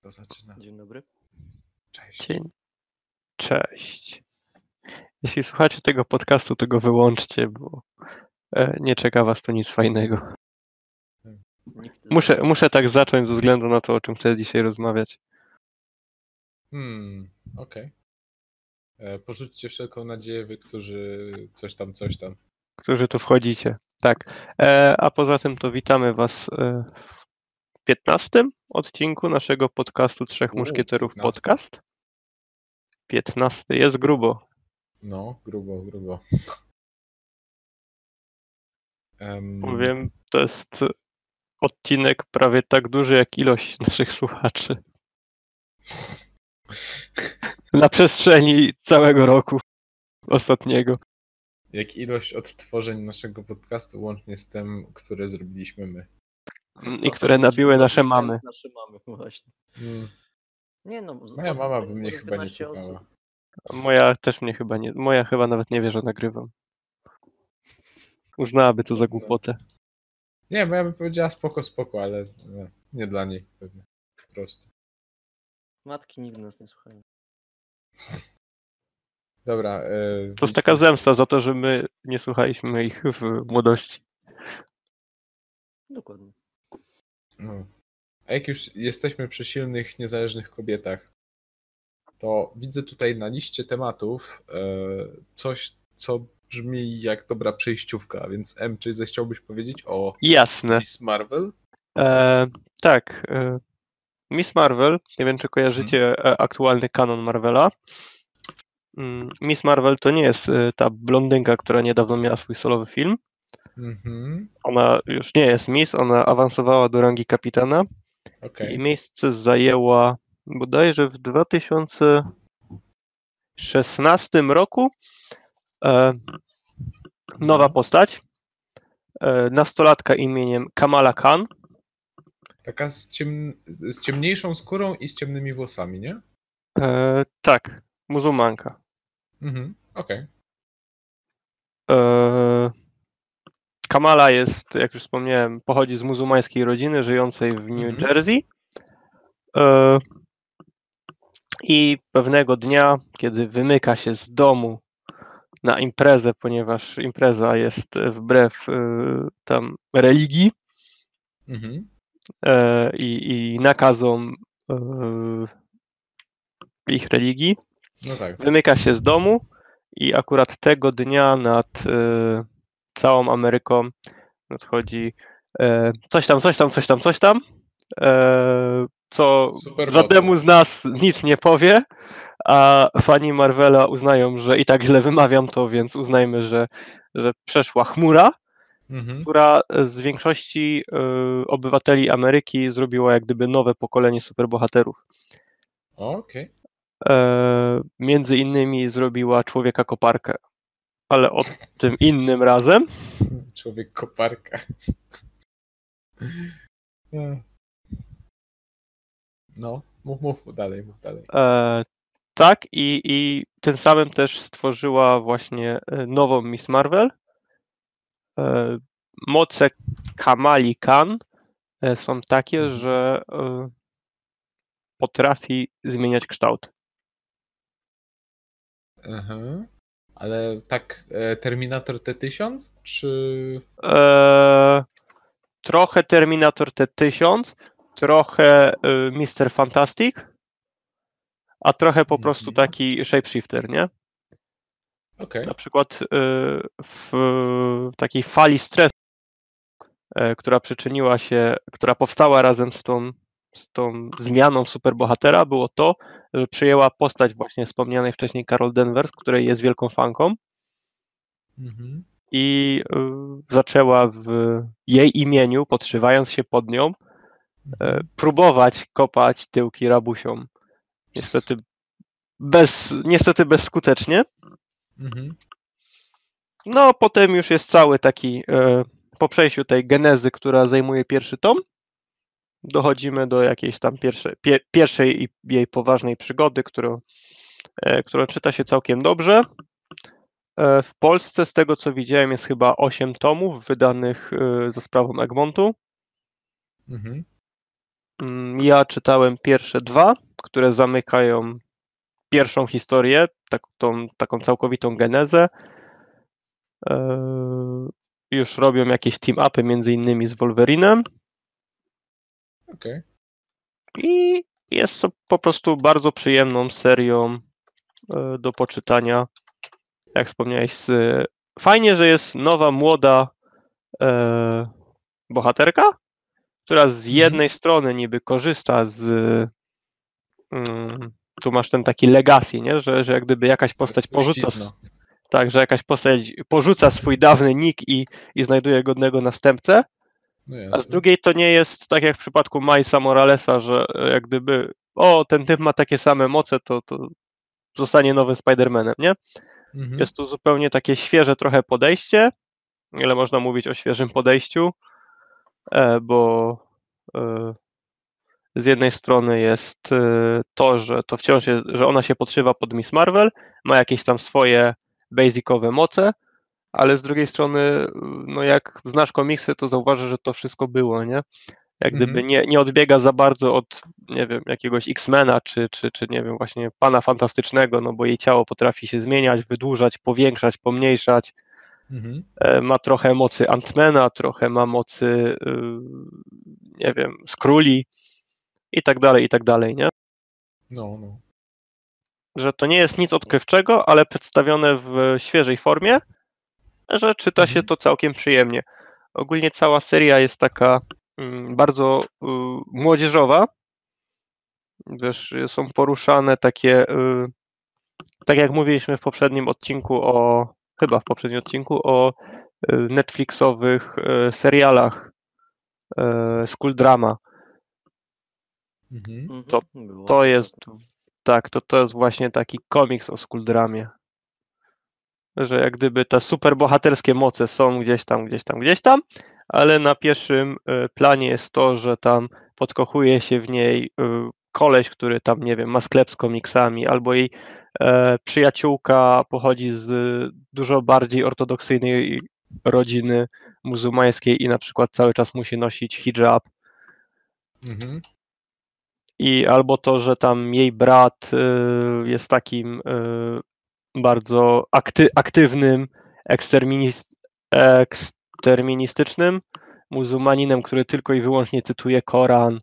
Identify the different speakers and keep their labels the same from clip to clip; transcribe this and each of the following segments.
Speaker 1: To zaczyna.
Speaker 2: Dzień dobry.
Speaker 1: Cześć.
Speaker 3: Dzień. Cześć. Jeśli słuchacie tego podcastu, to go wyłączcie, bo e, nie czeka was tu nic fajnego. Muszę, muszę tak zacząć ze względu na to, o czym chcę dzisiaj rozmawiać.
Speaker 1: Hmm, okej. E, Porzućcie wszelką nadzieję, wy, którzy coś tam, coś tam.
Speaker 3: którzy tu wchodzicie. Tak. E, a poza tym to witamy Was e, w 15 odcinku naszego podcastu Trzech
Speaker 1: U,
Speaker 3: Muszkieterów
Speaker 1: 15.
Speaker 3: Podcast. 15 jest grubo.
Speaker 1: No, grubo, grubo.
Speaker 3: Powiem, to jest odcinek prawie tak duży jak ilość naszych słuchaczy na przestrzeni całego roku ostatniego.
Speaker 1: Jak ilość odtworzeń naszego podcastu łącznie z tym, które zrobiliśmy my.
Speaker 3: I które nabiły nasze mamy.
Speaker 2: Nasze mamy, właśnie.
Speaker 1: Hmm,
Speaker 2: Nie no,
Speaker 1: moja mama by mnie chyba nie
Speaker 2: 11
Speaker 1: słuchała.
Speaker 3: Moja też mnie chyba nie. Moja chyba nawet nie wie, że nagrywam. Uznałaby to za głupotę.
Speaker 1: Nie, bo ja bym powiedziała spoko, spoko, ale nie, nie dla niej pewnie. Po prostu.
Speaker 2: Matki nigdy nas nie słuchają.
Speaker 1: Dobra. E,
Speaker 3: To jest taka zemsta za to, że my nie słuchaliśmy ich w młodości.
Speaker 2: Dokładnie.
Speaker 1: No. A jak już jesteśmy przy silnych, niezależnych kobietach, to widzę tutaj na liście tematów e, coś, co brzmi jak dobra przejściówka, więc M, czy zechciałbyś powiedzieć o
Speaker 3: Jasne.
Speaker 1: Miss Marvel?
Speaker 3: E, tak. E, Miss Marvel, nie wiem czy kojarzycie e, aktualny kanon Marvela. Mm, Miss Marvel to nie jest ta blondynka, która niedawno miała swój solowy film.
Speaker 1: Mhm,
Speaker 3: Ona już nie jest Miss, ona awansowała do rangi kapitana
Speaker 1: okej.
Speaker 3: i miejsce zajęła bodajże w 2016 roku. E, nowa postać. E, nastolatka imieniem Kamala Khan.
Speaker 1: Taka z, ciem... z ciemniejszą skórą i z ciemnymi włosami, nie?
Speaker 3: E, tak, muzułmanka.
Speaker 1: Mhm, okej.
Speaker 3: E, Kamala jest, jak już wspomniałem, pochodzi z muzułmańskiej rodziny żyjącej w New
Speaker 1: Mhm.
Speaker 3: Jersey. E, I pewnego dnia, kiedy wymyka się z domu na imprezę, ponieważ impreza jest wbrew e, tam religii
Speaker 1: Mhm.
Speaker 3: e, i, i nakazom ich religii,
Speaker 1: No tak.
Speaker 3: wymyka się z domu i akurat tego dnia nad całą Ameryką nadchodzi e, coś tam, coś tam, coś tam, coś tam, e, co
Speaker 1: Super
Speaker 3: żadnemu z nas nic nie powie, a fani Marvela uznają, że i tak źle wymawiam to, więc uznajmy, że, że przeszła chmura,
Speaker 1: Mhm.
Speaker 3: która z większości e, obywateli Ameryki zrobiła jak gdyby nowe pokolenie superbohaterów.
Speaker 1: Okej.
Speaker 3: E, między innymi zrobiła człowieka koparkę, ale o tym innym razem.
Speaker 1: Człowiek koparka. No, mów, mów dalej, mów dalej.
Speaker 3: E, tak, i, i tym samym też stworzyła właśnie e, nową Miss Marvel. E, moce Kamali Khan e, są takie,
Speaker 1: Mhm.
Speaker 3: że e, potrafi zmieniać kształt.
Speaker 1: Aha. Ale tak, e, Terminator T1000, czy...
Speaker 3: E, trochę Terminator T-1000, trochę e, Mr. Fantastic, a trochę po prostu
Speaker 1: Mhm.
Speaker 3: taki shapeshifter, nie?
Speaker 1: Okej.
Speaker 3: Na przykład y, w takiej fali stresu, która przyczyniła się, która powstała razem z tą, z tą zmianą superbohatera, było to, przyjęła postać właśnie wspomnianej wcześniej Carol Danvers, której jest wielką fanką
Speaker 1: Mhm.
Speaker 3: i y, zaczęła w jej imieniu, podszywając się pod nią, e,
Speaker 1: Mhm.
Speaker 3: próbować kopać tyłki rabusiom. Niestety, bez, niestety bezskutecznie.
Speaker 1: Mhm.
Speaker 3: No, potem już jest cały taki, po przejściu tej genezy, która zajmuje pierwszy tom, dochodzimy do jakiejś tam pierwszej, pie, pierwszej jej poważnej przygody, którą, e, którą czyta się całkiem dobrze. E, w Polsce, z tego co widziałem, jest chyba 8 tomów wydanych e, za sprawą Egmontu.
Speaker 1: Mhm.
Speaker 3: mm, ja czytałem pierwsze dwa, które zamykają pierwszą historię, tak, tą, taką całkowitą genezę. Już robią jakieś team-upy między innymi z Wolverinem
Speaker 1: Okej.
Speaker 3: i jest to po prostu bardzo przyjemną serią e, do poczytania. Jak wspomniałeś, fajnie, że jest nowa, młoda e, bohaterka, która z jednej strony niby korzysta z. Mm, tu masz ten taki legacy, nie? Że, że jak gdyby jakaś postać porzuca, tak, że jakaś postać porzuca swój dawny nick i, i znajduje godnego następcę,
Speaker 1: No
Speaker 3: a z drugiej to nie jest tak jak w przypadku Milesa Moralesa, że e, jak gdyby o, ten typ ma takie same moce, to, to zostanie nowym Spider-Manem, nie?
Speaker 1: Mhm.
Speaker 3: Jest tu zupełnie takie świeże trochę podejście, ile można mówić o świeżym podejściu, e, bo e, z jednej strony jest to, że to wciąż jest, że ona się podszywa pod Miss Marvel, ma jakieś tam swoje basicowe moce, ale z drugiej strony, no jak znasz komiksy, to zauważysz, że to wszystko było, nie? Jak gdyby
Speaker 1: Mhm.
Speaker 3: nie, nie odbiega za bardzo od, nie wiem, jakiegoś X-Mena, czy, czy, czy nie wiem, właśnie Pana Fantastycznego, no bo jej ciało potrafi się zmieniać, wydłużać, powiększać, pomniejszać.
Speaker 1: Mhm.
Speaker 3: E, Ma trochę mocy Antmana, trochę ma mocy, y, nie wiem, Skrulli i tak dalej, i tak dalej, nie?
Speaker 1: No, no.
Speaker 3: Że to nie jest nic odkrywczego, ale przedstawione w świeżej formie, że czyta się
Speaker 1: Mhm.
Speaker 3: to całkiem przyjemnie. Ogólnie cała seria jest taka mm, bardzo y, młodzieżowa. Wiesz, są poruszane takie, y, tak jak mówiliśmy w poprzednim odcinku o, chyba w poprzednim odcinku o y, Netflixowych serialach School Drama.
Speaker 1: Mhm.
Speaker 2: Mhm,
Speaker 3: To- To jest, tak, to, to jest właśnie taki komiks o School Dramie. Że jak gdyby te superbohaterskie moce są gdzieś tam, gdzieś tam, gdzieś tam, ale na pierwszym y, planie jest to, że tam podkochuje się w niej y, koleś, który tam, nie wiem, ma sklep z komiksami, albo jej e, przyjaciółka pochodzi z dużo bardziej ortodoksyjnej rodziny muzułmańskiej i na przykład cały czas musi nosić hijab.
Speaker 1: Mhm.
Speaker 3: i albo to, że tam jej brat jest takim bardzo akty, aktywnym, eksterminis, eksterministycznym muzułmaninem, który tylko i wyłącznie cytuje Koran.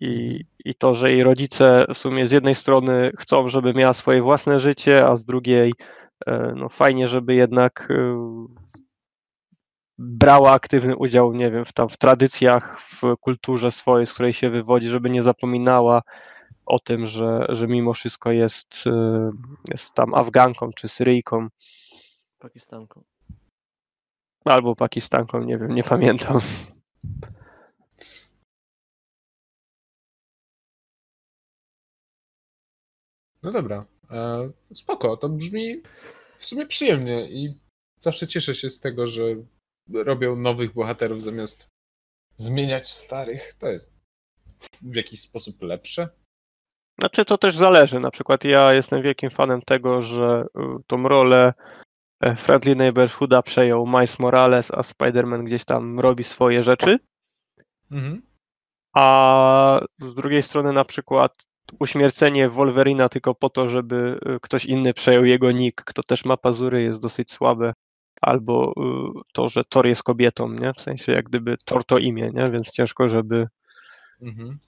Speaker 3: I, I to, że jej rodzice w sumie z jednej strony chcą, żeby miała swoje własne życie, a z drugiej e, no fajnie, żeby jednak y, brała aktywny udział, nie wiem, w, tam, w tradycjach, w kulturze swojej, z której się wywodzi, żeby nie zapominała o tym, że, że mimo wszystko jest, y, jest tam Afganką czy Syryjką
Speaker 2: Pakistanką.
Speaker 3: albo Pakistanką, nie wiem, nie pamiętam.
Speaker 1: No dobra. E, spoko, to brzmi w sumie przyjemnie i zawsze cieszę się z tego, że robią nowych bohaterów zamiast zmieniać starych. To jest w jakiś sposób lepsze.
Speaker 3: Znaczy to też zależy. Na przykład ja jestem wielkim fanem tego, że y, tą rolę e, Friendly Neighborhooda przejął Miles Morales, a Spider-Man gdzieś tam robi swoje rzeczy.
Speaker 1: Mhm.
Speaker 3: A z drugiej strony na przykład uśmiercenie Wolverina tylko po to, żeby y, ktoś inny przejął jego nick, kto też ma pazury, jest dosyć słabe. Albo y, to, że Thor jest kobietą, nie? W sensie jak gdyby Thor to imię, nie? Więc ciężko, żeby...
Speaker 1: Mhm.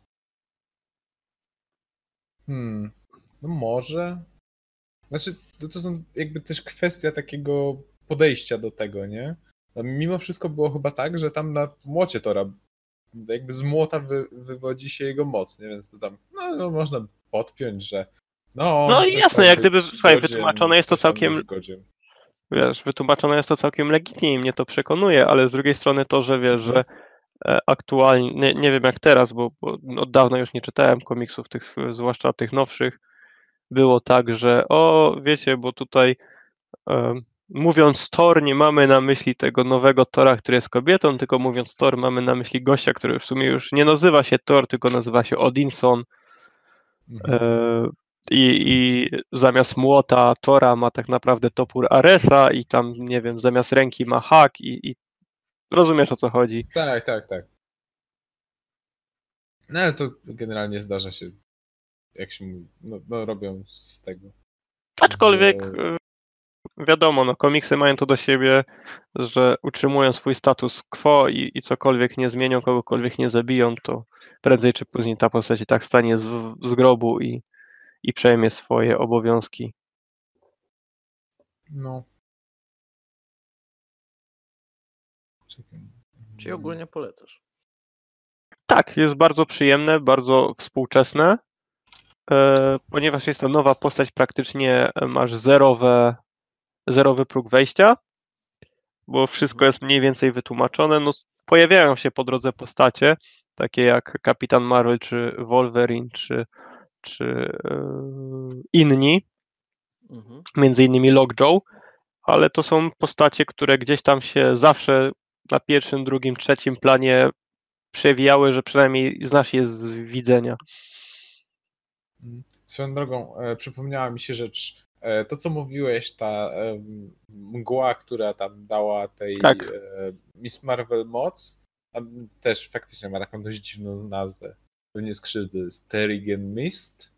Speaker 1: Hmm. No może. Znaczy, to, to są jakby też kwestia takiego podejścia do tego, nie? No, Mimo wszystko było chyba tak, że tam na młocie Tora jakby z młota wy, wywodzi się jego moc, nie? Więc to tam no, no, można podpiąć, że no,
Speaker 3: No jasne, jak gdyby, słuchaj, wytłumaczone jest to całkiem- wiesz, wytłumaczone jest to całkiem legitnie i mnie to przekonuje, ale z drugiej strony to, że wiesz, że aktualnie, nie, nie wiem jak teraz, bo, bo od dawna już nie czytałem komiksów, tych, zwłaszcza tych nowszych, było tak, że o, wiecie, bo tutaj e, mówiąc Thor nie mamy na myśli tego nowego Tora, który jest kobietą, tylko mówiąc Thor mamy na myśli gościa, który w sumie już nie nazywa się Thor, tylko nazywa się Odinson,
Speaker 1: Mhm.
Speaker 3: E, I, I zamiast młota Tora ma tak naprawdę topór Aresa i tam, nie wiem, zamiast ręki ma hak i, i rozumiesz o co chodzi.
Speaker 1: Tak, tak, tak. No ale to generalnie zdarza się, jak się mówi, no, no robią z tego.
Speaker 3: Aczkolwiek
Speaker 1: Z-
Speaker 3: e, wiadomo, no komiksy mają to do siebie, że utrzymują swój status quo i, i cokolwiek nie zmienią, kogokolwiek nie zabiją, to prędzej czy później ta postać i tak stanie z, z grobu i, i przejmie swoje obowiązki.
Speaker 1: No. Czekaj.
Speaker 2: Czyli ogólnie polecasz.
Speaker 3: Tak, jest bardzo przyjemne, bardzo współczesne, e, ponieważ jest to nowa postać, praktycznie masz zerowe, zerowy próg wejścia, bo wszystko jest mniej więcej wytłumaczone. No, pojawiają się po drodze postacie, takie jak Kapitan Marvel, czy Wolverine, czy, czy e, inni,
Speaker 2: Mhm.
Speaker 3: między innymi Lockjaw, ale to są postacie, które gdzieś tam się zawsze na pierwszym, drugim, trzecim planie przewijały, że przynajmniej znasz je z widzenia.
Speaker 1: Swoją drogą, e, przypomniała mi się rzecz. E, to, co mówiłeś, ta e, mgła, która tam dała tej
Speaker 3: Tak.
Speaker 1: e, Miss Marvel moc, też faktycznie ma taką dość dziwną nazwę. Pewnie skrzydzy. Sterrigan Mist.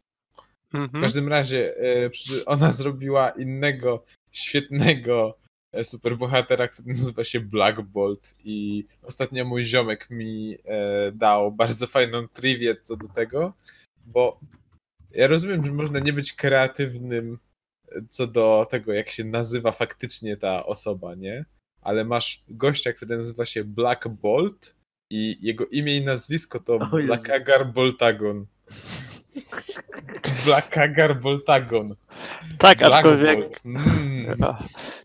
Speaker 1: W
Speaker 3: Mhm.
Speaker 1: każdym razie e, ona zrobiła innego, świetnego superbohatera, który nazywa się Black Bolt i ostatnio mój ziomek mi e, dał bardzo fajną triwię co do tego, bo ja rozumiem, że można nie być kreatywnym e, co do tego, jak się nazywa faktycznie ta osoba, nie? Ale masz gościa, który nazywa się Black Bolt i jego imię i nazwisko to. Blackagar Boltagon. Blackagar Boltagon.
Speaker 3: Tak,
Speaker 1: Black
Speaker 3: aczkolwiek.
Speaker 1: Bolt. Mm.
Speaker 3: A,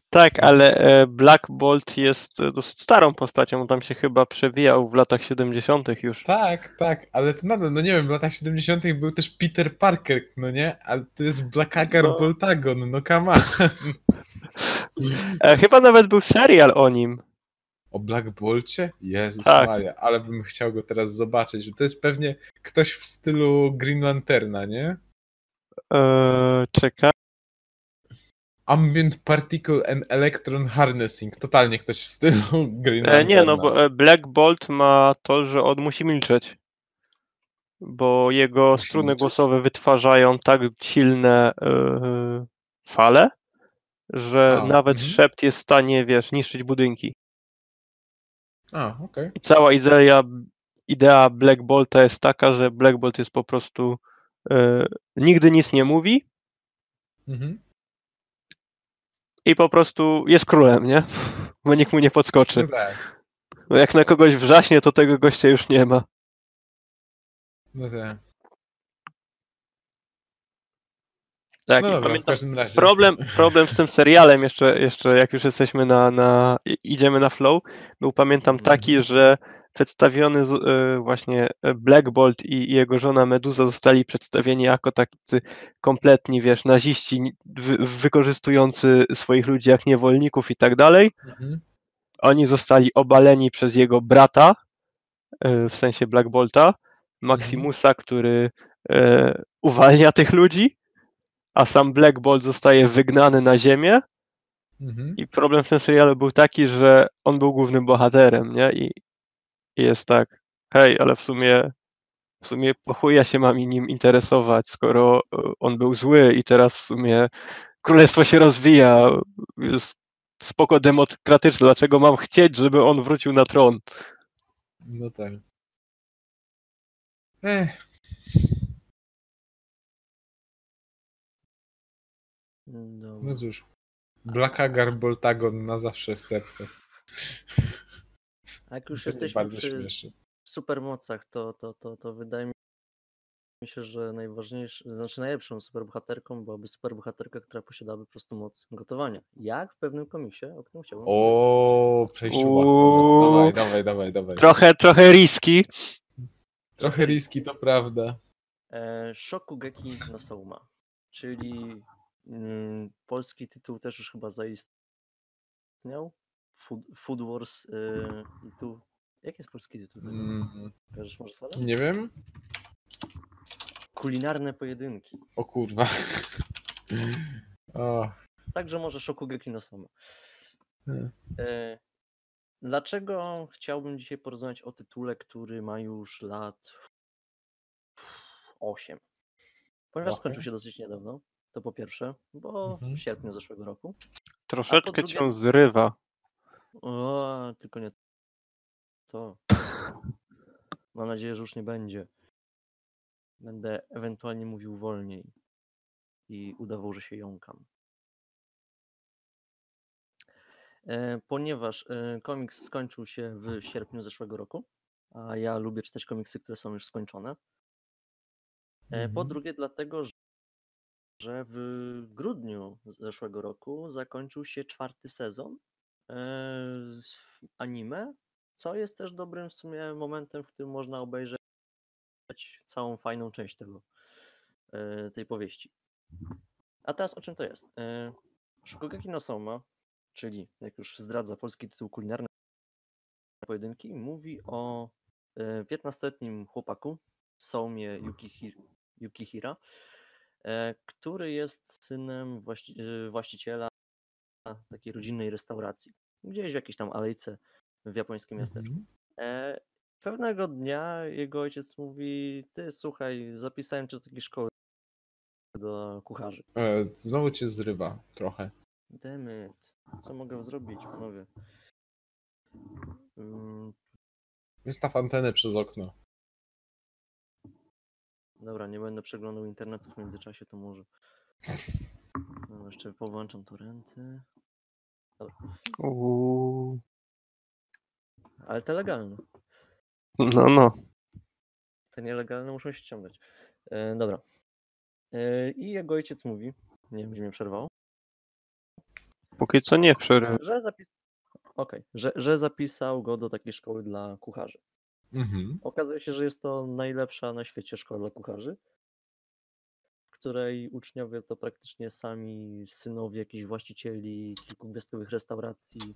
Speaker 3: Tak, ale e, Black Bolt jest e, dosyć starą postacią, on tam się chyba przewijał w latach 70. już.
Speaker 1: Tak, tak, ale to nadal, no nie wiem, w latach 70. był też Peter Parker, no nie? Ale to jest Blackagar
Speaker 3: No.
Speaker 1: Boltagon, no on.
Speaker 3: E, Chyba nawet był serial o nim.
Speaker 1: O Black Bolcie? Jezus
Speaker 3: Tak.
Speaker 1: Maria, ale bym chciał go teraz zobaczyć. To jest pewnie ktoś w stylu Green Lanterna, nie?
Speaker 3: E, czekaj.
Speaker 1: Ambient Particle and Electron Harnessing. Totalnie ktoś w stylu Green
Speaker 3: E,
Speaker 1: Lanterna.
Speaker 3: nie, no bo e, Black Bolt ma to, że on musi milczeć. Bo jego
Speaker 1: Musi
Speaker 3: struny
Speaker 1: milczeć?
Speaker 3: głosowe wytwarzają tak silne e, fale, że
Speaker 1: A,
Speaker 3: nawet
Speaker 1: mhm.
Speaker 3: szept jest w stanie, wiesz, niszczyć budynki.
Speaker 1: A, okej.
Speaker 3: I cała idea, idea Black Bolta jest taka, że Black Bolt jest po prostu e, nigdy nic nie mówi
Speaker 1: Mhm.
Speaker 3: i po prostu jest królem, nie? Bo nikt mu nie podskoczy.
Speaker 1: No tak,
Speaker 3: Bo jak na kogoś wrzaśnie, to tego gościa już nie ma.
Speaker 1: no tak.
Speaker 3: Tak,
Speaker 1: no dobra,
Speaker 3: pamiętam, problem, problem z tym serialem jeszcze, jeszcze jak już jesteśmy na, na idziemy na flow, był pamiętam
Speaker 1: Mhm.
Speaker 3: taki, że przedstawiony e, właśnie Black Bolt i, jego żona Meduza zostali przedstawieni jako tacy kompletni, wiesz, naziści wykorzystujący swoich ludzi jak niewolników i tak dalej.
Speaker 1: Mhm.
Speaker 3: Oni zostali obaleni przez jego brata, e, w sensie Black Bolta, Maximusa, który e, uwalnia tych ludzi, a sam Black Bolt zostaje wygnany na ziemię.
Speaker 1: Mhm.
Speaker 3: I problem w tym serialu był taki, że on był głównym bohaterem, nie? I, i jest tak, hej, ale w sumie w sumie po chuj ja się mam nim interesować, skoro e, on był zły i teraz w sumie królestwo się rozwija, jest spoko demokratyczne, dlaczego mam chcieć, żeby on wrócił na tron?
Speaker 1: No tak. Ech,
Speaker 2: Dobra.
Speaker 1: no cóż. Blackagar Boltagon na zawsze w serce.
Speaker 2: A jak już jesteśmy
Speaker 1: bardzo
Speaker 2: przy
Speaker 1: śmieszy.
Speaker 2: supermocach, to, to, to, to wydaje mi się, że najważniejszą, znaczy najlepszą superbohaterką byłaby superbohaterka, która posiadałaby po prostu moc gotowania. Jak w pewnym komiksie, o którym chciałbym
Speaker 1: O, przejściowa.
Speaker 3: Uuu.
Speaker 1: Dawaj, dawaj, dawaj, dawaj.
Speaker 3: Trochę, trochę riski.
Speaker 1: Trochę riski, to prawda.
Speaker 2: E, Shokugeki no Souma, czyli polski tytuł też już chyba zaistniał. Food, Food Wars e, i tu... Jaki jest polski tytuł?
Speaker 1: Mm,
Speaker 2: Kojarzysz może
Speaker 1: nie wiem.
Speaker 2: Kulinarne pojedynki.
Speaker 1: O kurwa. O,
Speaker 2: Także może Shokugeki no Soma.
Speaker 1: Hmm.
Speaker 2: E, Dlaczego chciałbym dzisiaj porozmawiać o tytule, który ma już lat 8. Ponieważ
Speaker 1: Trochę.
Speaker 2: skończył się dosyć niedawno, to po pierwsze, bo
Speaker 1: Mhm.
Speaker 2: w sierpniu zeszłego roku.
Speaker 3: Troszeczkę
Speaker 2: drugie-
Speaker 3: cię zrywa.
Speaker 2: O, tylko nie to. Mam nadzieję, że już nie będzie. Będę ewentualnie mówił wolniej i udawał, że się jąkam. E, Ponieważ e, komiks skończył się w sierpniu zeszłego roku, a ja lubię czytać komiksy, które są już skończone. E, Po
Speaker 1: Mhm.
Speaker 2: drugie, dlatego, że- w grudniu zeszłego roku zakończył się czwarty sezon e, anime, co jest też dobrym w sumie momentem, w którym można obejrzeć całą fajną część tego, e, tej powieści. A teraz o czym to jest? E, Shokugeki no Soma, czyli jak już zdradza polski tytuł kulinarny pojedynki, mówi o e, 15-letnim chłopaku, Somie Yukihi- Yukihira, który jest synem właści- e, właściciela takiej rodzinnej restauracji, gdzieś w jakiejś tam alejce w japońskim miasteczku.
Speaker 1: Mhm.
Speaker 2: E, Pewnego dnia jego ojciec mówi: Ty słuchaj, zapisałem cię do takiej szkoły do kucharzy.
Speaker 1: E, Znowu cię zrywa trochę.
Speaker 2: Demet, co mogę zrobić, panowie? Mm,
Speaker 1: Wystaw antenę przez okno.
Speaker 2: Dobra, nie będę przeglądał internetu w międzyczasie, to może. No, jeszcze powłączam.
Speaker 3: Uuu.
Speaker 2: Ale te legalne.
Speaker 3: No, no.
Speaker 2: Te nielegalne muszą się ściągać. E, dobra. E, I jego ojciec mówi, nie wiem, gdzie mnie przerwał,
Speaker 3: Póki co nie przerywa.
Speaker 2: że, zapis... Okej, że, że zapisał go do takiej szkoły dla kucharzy.
Speaker 1: Mhm.
Speaker 2: Okazuje się, że jest to najlepsza na świecie szkoła dla kucharzy, w której uczniowie to praktycznie sami synowie jakichś właścicieli kilkugwiazdkowych restauracji,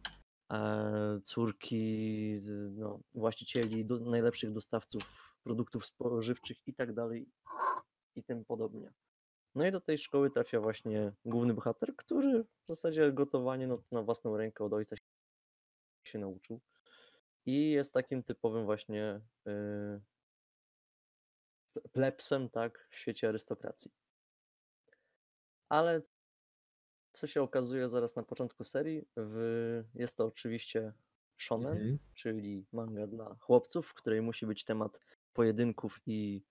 Speaker 2: e, córki no, właścicieli do, najlepszych dostawców produktów spożywczych i tak dalej i tym podobnie. No i do tej szkoły trafia właśnie główny bohater, który w zasadzie gotowanie no, na własną rękę od ojca się nauczył. I jest takim typowym właśnie yy, plebsem, tak, w świecie arystokracji. Ale co się okazuje zaraz na początku serii, w, jest to oczywiście shonen,
Speaker 1: Mhm.
Speaker 2: czyli manga dla chłopców, w której musi być temat pojedynków i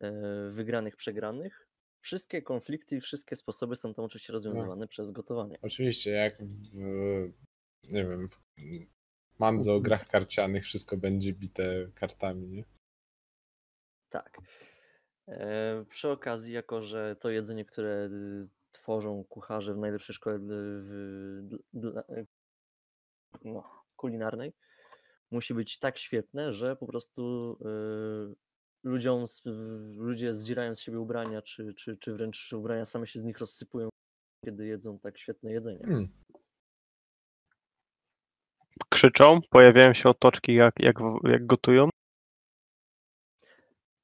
Speaker 2: e, wygranych, przegranych. Wszystkie konflikty i wszystkie sposoby są tam oczywiście rozwiązywane przez gotowanie.
Speaker 1: Oczywiście, jak w, nie wiem, mandze o grach karcianych wszystko będzie bite kartami, nie?
Speaker 2: Tak. E, przy okazji, jako że to jedzenie, które y, tworzą kucharze w najlepszej szkole w, d- dla, no, kulinarnej, musi być tak świetne, że po prostu y, ludziom, y, ludzie zdzierają z siebie ubrania, czy, czy, czy wręcz ubrania same się z nich rozsypują, kiedy jedzą tak świetne jedzenie.
Speaker 1: Hmm.
Speaker 3: Krzyczą, pojawiają się otoczki, jak, jak, jak gotują.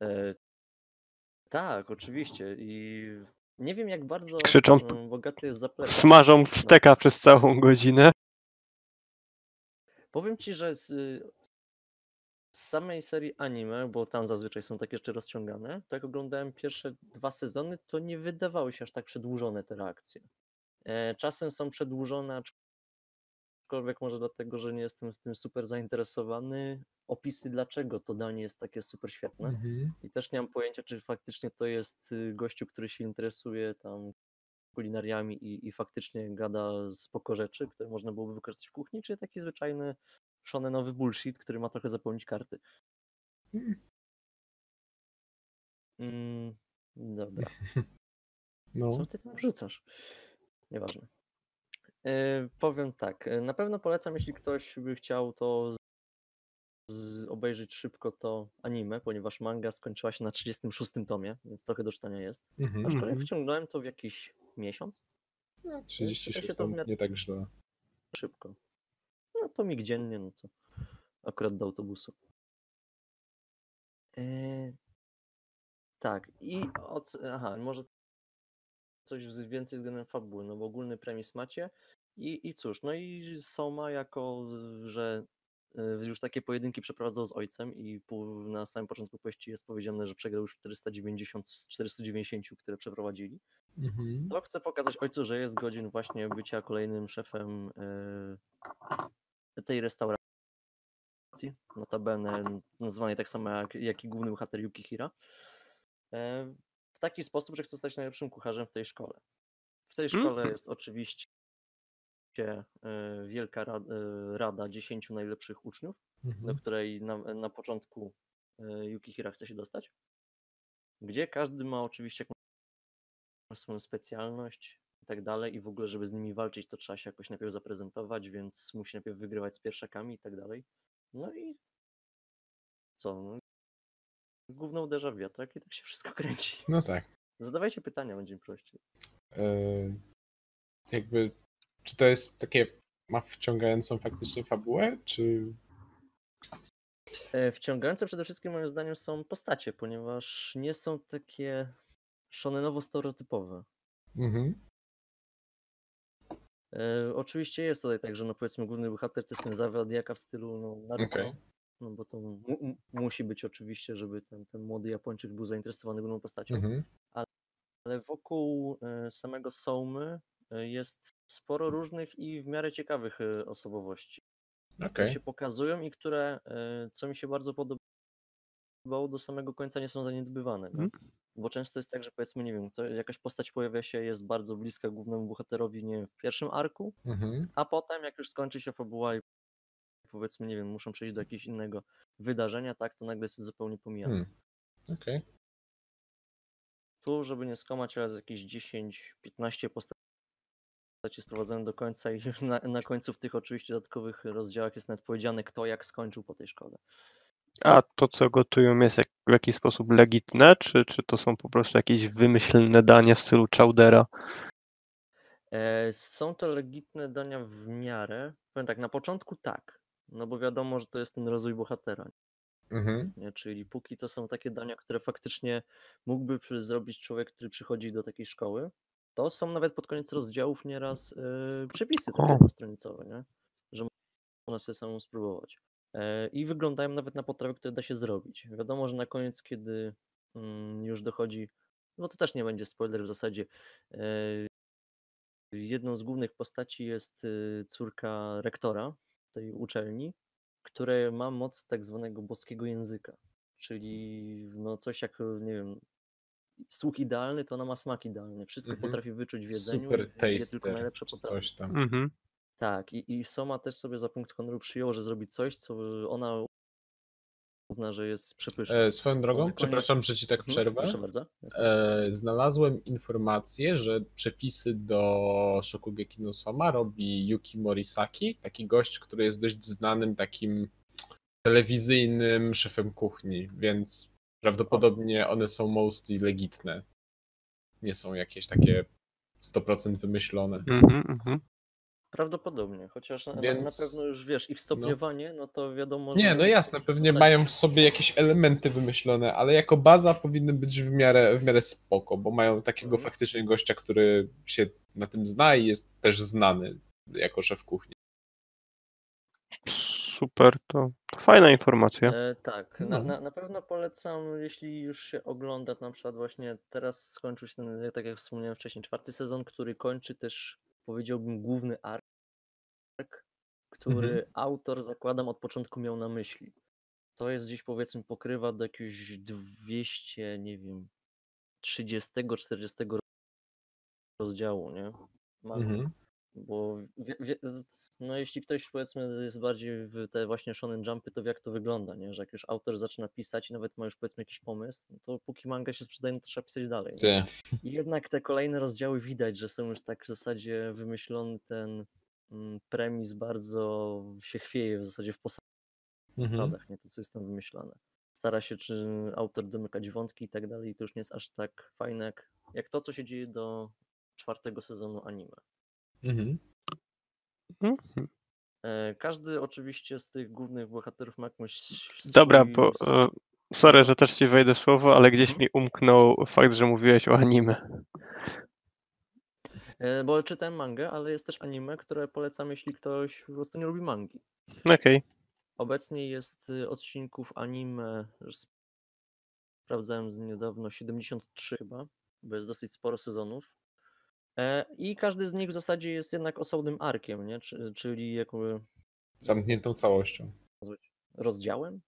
Speaker 2: E, tak, oczywiście. I nie wiem, jak bardzo
Speaker 3: Krzyczą,
Speaker 2: mm, bogaty jest zaplecze.
Speaker 3: Smażą steka przez całą godzinę.
Speaker 2: Powiem ci, że z, z samej serii anime, bo tam zazwyczaj są takie jeszcze rozciągane, to jak oglądałem pierwsze dwa sezony, to nie wydawały się aż tak przedłużone te reakcje. E, czasem są przedłużone, aczkolwiek może dlatego, że nie jestem w tym super zainteresowany. Opisy dlaczego to danie jest takie super świetne.
Speaker 1: Mhm.
Speaker 2: I też nie mam pojęcia, czy faktycznie to jest y, gościu, który się interesuje tam kulinariami i, i faktycznie gada spoko rzeczy, które można byłoby wykorzystać w kuchni, czy taki zwyczajny shonenowy bullshit, który ma trochę zapełnić karty.
Speaker 1: Mm.
Speaker 2: Mm, dobra.
Speaker 1: No.
Speaker 2: Co ty tam wrzucasz? Nieważne. E, powiem tak. e, Na pewno polecam, jeśli ktoś by chciał to z, z, obejrzeć szybko to anime, ponieważ manga skończyła się na 36 tomie, więc trochę do czytania jest.
Speaker 1: Mhm.
Speaker 2: Aczkolwiek
Speaker 3: Mhm.
Speaker 2: wciągnąłem to w jakiś miesiąc.
Speaker 1: No,
Speaker 2: czyta
Speaker 1: 36
Speaker 2: się to miarę-
Speaker 1: nie tak źle.
Speaker 2: Szybko. No tomik dziennie, no to akurat do autobusu. E, tak, i od, aha, może coś więcej względem fabuły, no bo ogólny premis macie. I, I cóż, no i Soma jako, że y, już takie pojedynki przeprowadzał z ojcem i na samym początku powieści jest powiedziane, że przegrał już 490 z 490, które przeprowadzili.
Speaker 1: Mhm.
Speaker 2: To chce pokazać ojcu, że jest godzin właśnie bycia kolejnym szefem y, tej restauracji. Notabene nazwanej tak samo jak, jak i główny bohater Yukihira. E, W taki sposób, że chce zostać najlepszym kucharzem w tej szkole. W tej szkole
Speaker 3: Mhm.
Speaker 2: jest oczywiście e, wielka rada, rada 10 najlepszych uczniów, do
Speaker 1: Mhm.
Speaker 2: której na, na początku e, Yukihira chce się dostać. Gdzie każdy ma oczywiście jakąś swoją specjalność i tak dalej i w ogóle, żeby z nimi walczyć, to trzeba się jakoś najpierw zaprezentować, więc musi najpierw wygrywać z pierwszakami i tak dalej. No i co? No, gówno uderza w wiatrak i tak się wszystko kręci.
Speaker 1: No tak.
Speaker 2: Zadawajcie pytania, będzie prościej.
Speaker 1: E, jakby, czy to jest takie, ma wciągającą faktycznie fabułę, czy...
Speaker 2: E, Wciągające przede wszystkim moim zdaniem są postacie, ponieważ nie są takie shonenowo-stereotypowe.
Speaker 1: Mhm.
Speaker 2: E, oczywiście jest tutaj tak, że no powiedzmy główny bohater to jest ten zawadiaka w stylu no, Naruto,
Speaker 1: Okej.
Speaker 2: no bo to mu, mu- musi być oczywiście, żeby ten, ten młody Japończyk był zainteresowany główną postacią,
Speaker 1: Mhm.
Speaker 2: ale wokół e, samego Soumy jest sporo różnych i w miarę ciekawych e, osobowości, które
Speaker 1: Okej.
Speaker 2: się pokazują i które, e, co mi się bardzo podobało, do samego końca nie są zaniedbywane. nie?
Speaker 3: Mhm.
Speaker 2: Bo często jest tak, że powiedzmy, nie wiem, to jakaś postać pojawia się, jest bardzo bliska głównemu bohaterowi, nie wiem, w pierwszym arku,
Speaker 1: Mhm.
Speaker 2: a potem jak już skończy się fabuła i powiedzmy, nie wiem, muszą przejść do jakiegoś innego wydarzenia, tak, to nagle jest zupełnie pomijane.
Speaker 1: Hmm. Okej.
Speaker 2: Tu, żeby nie skomać, ale z jakieś 10-15 postaci sprowadzone do końca i na, na końcu w tych oczywiście dodatkowych rozdziałach jest nawet powiedziane, kto jak skończył po tej szkole.
Speaker 3: A to, co gotują, jest jak, w jakiś sposób legitne, czy, czy to są po prostu jakieś wymyślne dania w stylu chowdera?
Speaker 2: E, są to legitne dania w miarę. Powiem tak, na początku tak, no bo wiadomo, że to jest ten rozwój bohatera.
Speaker 1: Mhm.
Speaker 2: Nie? Czyli póki to są takie dania, które faktycznie mógłby przy- zrobić człowiek, który przychodzi do takiej szkoły, to są nawet pod koniec rozdziałów nieraz yy, przepisy takie jednostronicowe, nie? że można sobie samemu spróbować. E, I wyglądają nawet na potrawy, które da się zrobić. Wiadomo, że na koniec, kiedy mm, już dochodzi, no to też nie będzie spoiler w zasadzie, e, jedną z głównych postaci jest y, córka rektora tej uczelni, które ma moc tak zwanego boskiego języka, czyli no coś jak, nie wiem, słuch idealny, to ona ma smak idealny. Wszystko
Speaker 1: Mhm.
Speaker 2: potrafi wyczuć w jedzeniu
Speaker 1: Super
Speaker 2: je tylko najlepsze
Speaker 1: czy
Speaker 2: potrawy.
Speaker 1: coś tam.
Speaker 3: Mhm.
Speaker 2: Tak, i, i Soma też sobie za punkt honoru przyjęła, że zrobi coś, co ona uzna, że jest przepyszne.
Speaker 1: E, swoją drogą,
Speaker 2: koniec-
Speaker 1: przepraszam, że ci tak
Speaker 2: Mhm,
Speaker 1: przerwę.
Speaker 2: Proszę bardzo.
Speaker 1: E, znalazłem informację, że przepisy do Shokugeki no Soma robi Yuki Morisaki, taki gość, który jest dość znanym takim telewizyjnym szefem kuchni, więc prawdopodobnie one są mostly legitne. Nie są jakieś takie 100% wymyślone.
Speaker 3: Mhm, mhm.
Speaker 2: Prawdopodobnie, chociaż na,
Speaker 1: Więc-
Speaker 2: na pewno już wiesz, ich stopniowanie, no, to wiadomo, że...
Speaker 1: Nie, no jasne, pewnie
Speaker 2: Tak.
Speaker 1: mają w sobie jakieś elementy wymyślone, ale jako baza powinny być w miarę, w miarę spoko, bo mają takiego
Speaker 2: Mhm.
Speaker 1: faktycznie gościa, który się na tym zna i jest też znany jako szef kuchni.
Speaker 3: Super, to, fajna informacja.
Speaker 2: E, tak, na,
Speaker 1: No.
Speaker 2: na, na pewno polecam, jeśli już się ogląda, na przykład właśnie teraz skończył się ten, tak jak wspomniałem wcześniej, czwarty sezon, który kończy też, powiedziałbym, główny ark, który
Speaker 1: Mhm.
Speaker 2: autor, zakładam, od początku miał na myśli. To jest gdzieś, powiedzmy, pokrywa do jakiegoś 200, nie wiem, 30-40 rozdziału, nie?
Speaker 1: Mhm.
Speaker 2: Bo wie, wie, no jeśli ktoś powiedzmy jest bardziej w te właśnie shonen jumpy, to wie jak to wygląda, nie? Że jak już autor zaczyna pisać i nawet ma już powiedzmy jakiś pomysł, no to póki manga się sprzedaje, no to trzeba pisać dalej. I jednak te kolejne rozdziały widać, że są już tak w zasadzie wymyślony ten mm, premis bardzo się chwieje w zasadzie w
Speaker 1: Mhm.
Speaker 2: posadach, nie to co jest tam wymyślane. Stara się czy autor domykać wątki i tak dalej i to już nie jest aż tak fajne jak, jak to, co się dzieje do czwartego sezonu anime.
Speaker 1: Mhm.
Speaker 3: Mhm.
Speaker 2: E, Każdy oczywiście z tych głównych bohaterów ma jakąś swój...
Speaker 3: Dobra, bo e, sorry, że też ci wejdę słowo, ale gdzieś
Speaker 2: Mhm.
Speaker 3: mi umknął fakt, że mówiłeś o anime.
Speaker 2: e, Bo czytałem mangę, ale jest też anime, które polecam, jeśli ktoś po prostu nie lubi mangi.
Speaker 3: Okej.
Speaker 2: Obecnie jest y, odcinków anime, sprawdzałem z niedawno, 73 chyba, bo jest dosyć sporo sezonów. E, I każdy z nich w zasadzie jest jednak osobnym arkiem, nie? Czy- czyli jakby
Speaker 1: Zamkniętą całością.
Speaker 2: rozdziałem.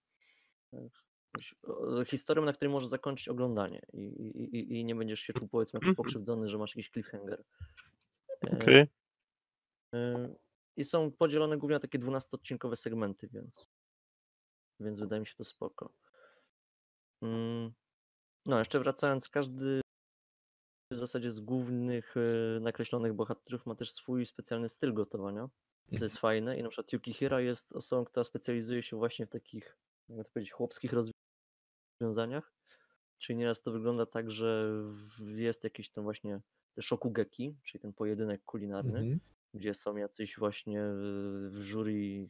Speaker 2: O, Historią, na której możesz zakończyć oglądanie i, i, i- nie będziesz się czuł powiedzmy jakoś
Speaker 3: Mhm.
Speaker 2: pokrzywdzony, że masz jakiś cliffhanger. E, e, I są podzielone głównie na takie 12-odcinkowe segmenty, więc, więc wydaje mi się to spoko. Mm, No, jeszcze wracając, każdy w zasadzie z głównych e, nakreślonych bohaterów ma też swój specjalny styl gotowania, co jest fajne. I na przykład Yukihira jest osobą, która specjalizuje się właśnie w takich, jakby to powiedzieć, chłopskich rozwiązaniach. Czyli nieraz to wygląda tak, że jest jakiś tam właśnie te shokugeki, czyli ten pojedynek kulinarny,
Speaker 1: Mhm.
Speaker 2: gdzie są jacyś właśnie w jury,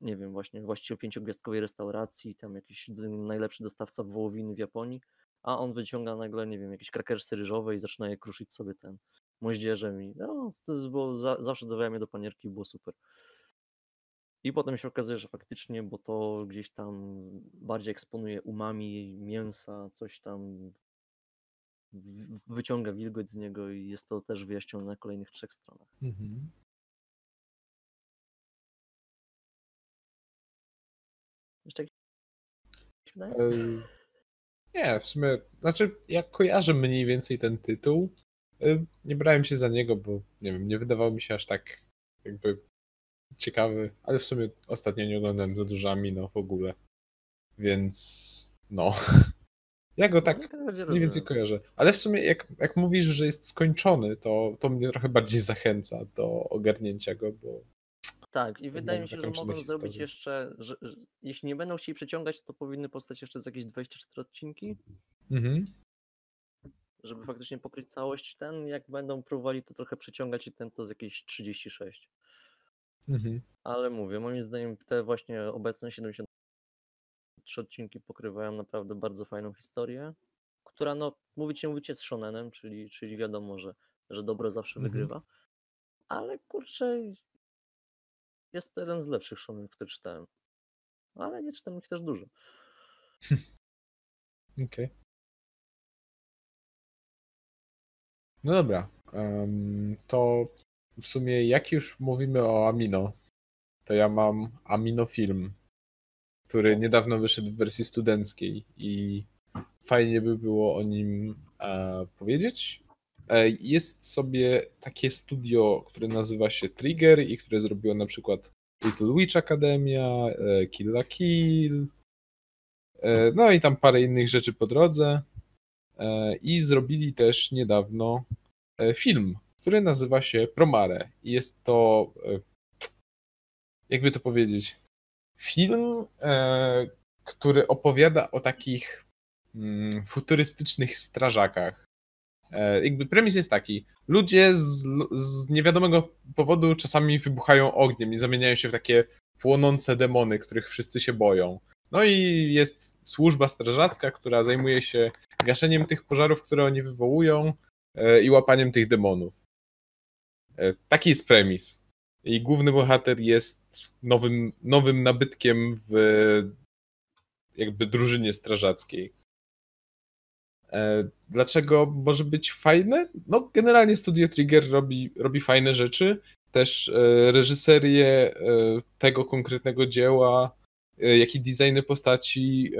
Speaker 2: nie wiem, właśnie właściciel pięciogwiazdkowej restauracji, tam jakiś najlepszy dostawca wołowiny w Japonii, a on wyciąga nagle, nie wiem, jakieś krakersy ryżowe i zaczyna je kruszyć sobie ten moździerzem i no, to jest- było, za, zawsze dawałem je do panierki i było super. I potem się okazuje, że faktycznie, bo to gdzieś tam bardziej eksponuje umami mięsa, coś tam wyciąga wilgoć z niego i jest to też wyjaśnione na kolejnych trzech stronach.
Speaker 1: Mhm.
Speaker 2: Jeszcze jakieś?
Speaker 1: Nie, w sumie, znaczy jak kojarzę mniej więcej ten tytuł, e, nie brałem się za niego, bo nie wiem, nie wydawał mi się aż tak jakby ciekawy, ale w sumie ostatnio nie oglądałem za dużo Amino w ogóle, więc no. Ja go tak
Speaker 2: najbardziej
Speaker 1: mniej więcej kojarzę. Ale w sumie jak, jak mówisz, że jest skończony, to, to mnie trochę bardziej zachęca do ogarnięcia go, bo
Speaker 2: Tak, i wydaje mi się, że mogą zrobić jeszcze, że, że jeśli nie będą chcieli przeciągać, to powinny powstać jeszcze z jakieś 24 odcinki,
Speaker 1: mhm.
Speaker 2: żeby faktycznie pokryć całość. Ten, jak będą próbowali to trochę przeciągać i ten to z jakieś 36.
Speaker 1: Mhm.
Speaker 2: Ale mówię, moim zdaniem te właśnie obecne 73 odcinki pokrywają naprawdę bardzo fajną historię, która no, mówić nie mówić jest shonenem, czyli, czyli wiadomo, że, że dobro zawsze
Speaker 1: Mhm.
Speaker 2: wygrywa. Ale kurczę, jest to jeden z lepszych shonenów, które czytałem. Ale nie czytam ich też dużo.
Speaker 1: Okej. No dobra. em, to w sumie jak już mówimy o Amino, to ja mam Amino Film, który niedawno wyszedł w wersji studenckiej i fajnie by było o nim e, powiedzieć. E, jest sobie takie studio, które nazywa się Trigger i które zrobiło na przykład Little Witch Academia, e, Kill la Kill, E, No i tam parę innych rzeczy po drodze. I zrobili też niedawno film, który nazywa się Promare. I jest to, jakby to powiedzieć, film, który opowiada o takich mm, futurystycznych strażakach. E, Jakby premis jest taki: ludzie z, z niewiadomego powodu czasami wybuchają ogniem i zamieniają się w takie płonące demony, których wszyscy się boją. No i jest służba strażacka, która zajmuje się gaszeniem tych pożarów, które oni wywołują e, i łapaniem tych demonów. E, Taki jest premis. I główny bohater jest nowym, nowym nabytkiem w jakby drużynie strażackiej. E, Dlaczego może być fajne? No, generalnie Studio Trigger robi, robi fajne rzeczy. Też e, reżyserię e, tego konkretnego dzieła, jak i designy postaci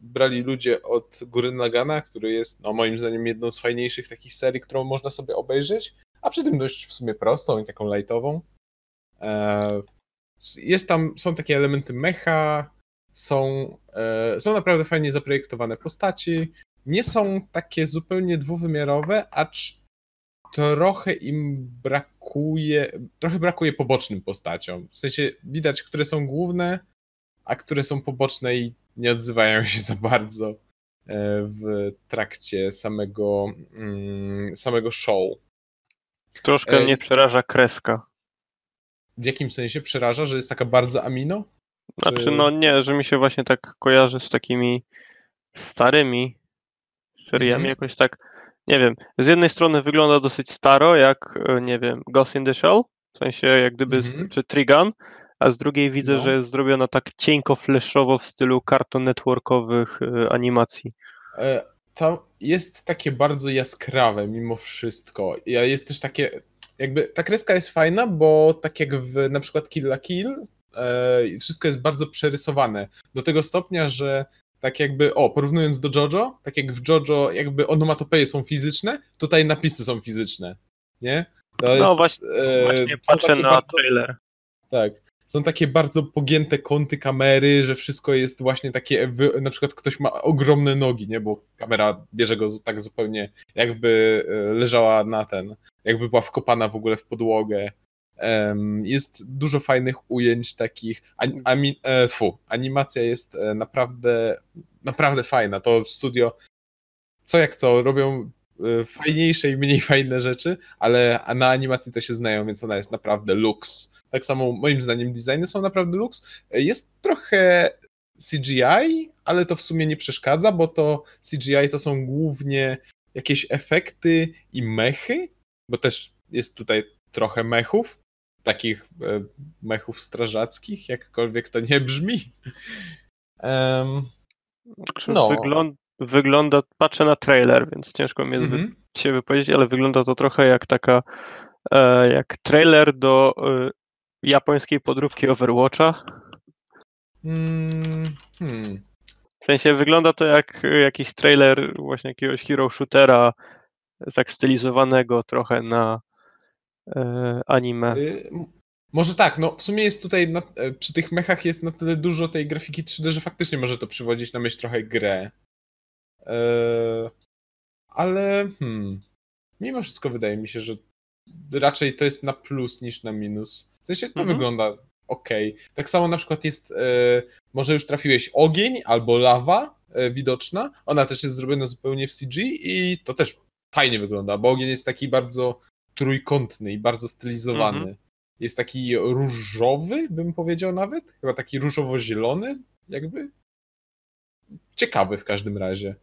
Speaker 1: brali ludzie od Gurren Lagana, który jest no, moim zdaniem jedną z fajniejszych takich serii, którą można sobie obejrzeć, a przy tym dość w sumie prostą i taką lightową. Jest tam, są takie elementy mecha, są, są naprawdę fajnie zaprojektowane postaci, nie są takie zupełnie dwuwymiarowe, acz trochę im brakuje, trochę brakuje pobocznym postaciom. W sensie widać, które są główne, a które są poboczne i nie odzywają się za bardzo e, w trakcie samego, mm, samego show.
Speaker 3: Troszkę
Speaker 1: Ej.
Speaker 3: mnie przeraża kreska.
Speaker 1: W jakim sensie przeraża, że jest taka bardzo amino?
Speaker 3: Znaczy,
Speaker 1: Czy-
Speaker 3: no nie, że mi się właśnie tak kojarzy z takimi starymi seriami,
Speaker 1: Mhm.
Speaker 3: jakoś tak, nie wiem, z jednej strony wygląda dosyć staro, jak, e, nie wiem, Ghost in the Shell, w sensie jak gdyby, z-
Speaker 1: Mhm.
Speaker 3: czy Trigun, a z drugiej widzę,
Speaker 1: No.
Speaker 3: że jest zrobiona tak cienko fleszowo w stylu Cartoon Networkowych y, animacji.
Speaker 1: E, To jest takie bardzo jaskrawe mimo wszystko. Ja- Jest też takie, jakby ta kreska jest fajna, bo tak jak w na przykład Kill la Kill, e, wszystko jest bardzo przerysowane. Do tego stopnia, że tak jakby, o, porównując do JoJo, tak jak w JoJo jakby onomatopeje są fizyczne, tutaj napisy są fizyczne, nie? To
Speaker 3: No właśnie-
Speaker 1: e,
Speaker 3: Właśnie patrzę na
Speaker 1: bardzo-
Speaker 3: trailer.
Speaker 1: tak. Są takie bardzo pogięte kąty kamery, że wszystko jest właśnie takie, na przykład ktoś ma ogromne nogi, nie? Bo kamera bierze go tak zupełnie, jakby e, leżała na ten, jakby była wkopana w ogóle w podłogę. Jest dużo fajnych ujęć takich. Ami, e, tfu, animacja jest e, naprawdę, naprawdę fajna. To studio, co jak co, robią e, fajniejsze i mniej fajne rzeczy, ale na animacji to się znają, więc ona jest naprawdę lux. Tak samo moim zdaniem designy są naprawdę lux. Jest trochę CGI, ale to w sumie nie przeszkadza, bo to CGI to są głównie jakieś efekty i mechy, bo też jest tutaj trochę mechów, takich e, mechów strażackich, jakkolwiek to nie brzmi. Em, No.
Speaker 3: Wygląda, wygląda, patrzę na trailer, więc ciężko mi jest wy,
Speaker 1: mhm.
Speaker 3: się wypowiedzieć, ale wygląda to trochę jak taka, e, jak trailer do e, japońskiej podróbki Overwatcha.
Speaker 1: Mm, hmm.
Speaker 3: W sensie wygląda to jak jakiś trailer właśnie jakiegoś hero shootera, tak stylizowanego trochę na anime.
Speaker 1: Y, Może tak, no w sumie jest tutaj na, e, przy tych mechach jest na tyle dużo tej grafiki 3D, że faktycznie może to przywodzić na myśl trochę grę. E, ale hmm, mimo wszystko wydaje mi się, że raczej to jest na plus niż na minus. W sensie to
Speaker 3: Mhm.
Speaker 1: wygląda ok. Tak samo na przykład jest, e, może już trafiłeś ogień albo lawa e, widoczna. Ona też jest zrobiona zupełnie w CG i to też fajnie wygląda, bo ogień jest taki bardzo trójkątny i bardzo stylizowany.
Speaker 3: Mhm.
Speaker 1: Jest taki różowy, bym powiedział nawet. Chyba taki różowo-zielony, jakby. Ciekawy w każdym razie.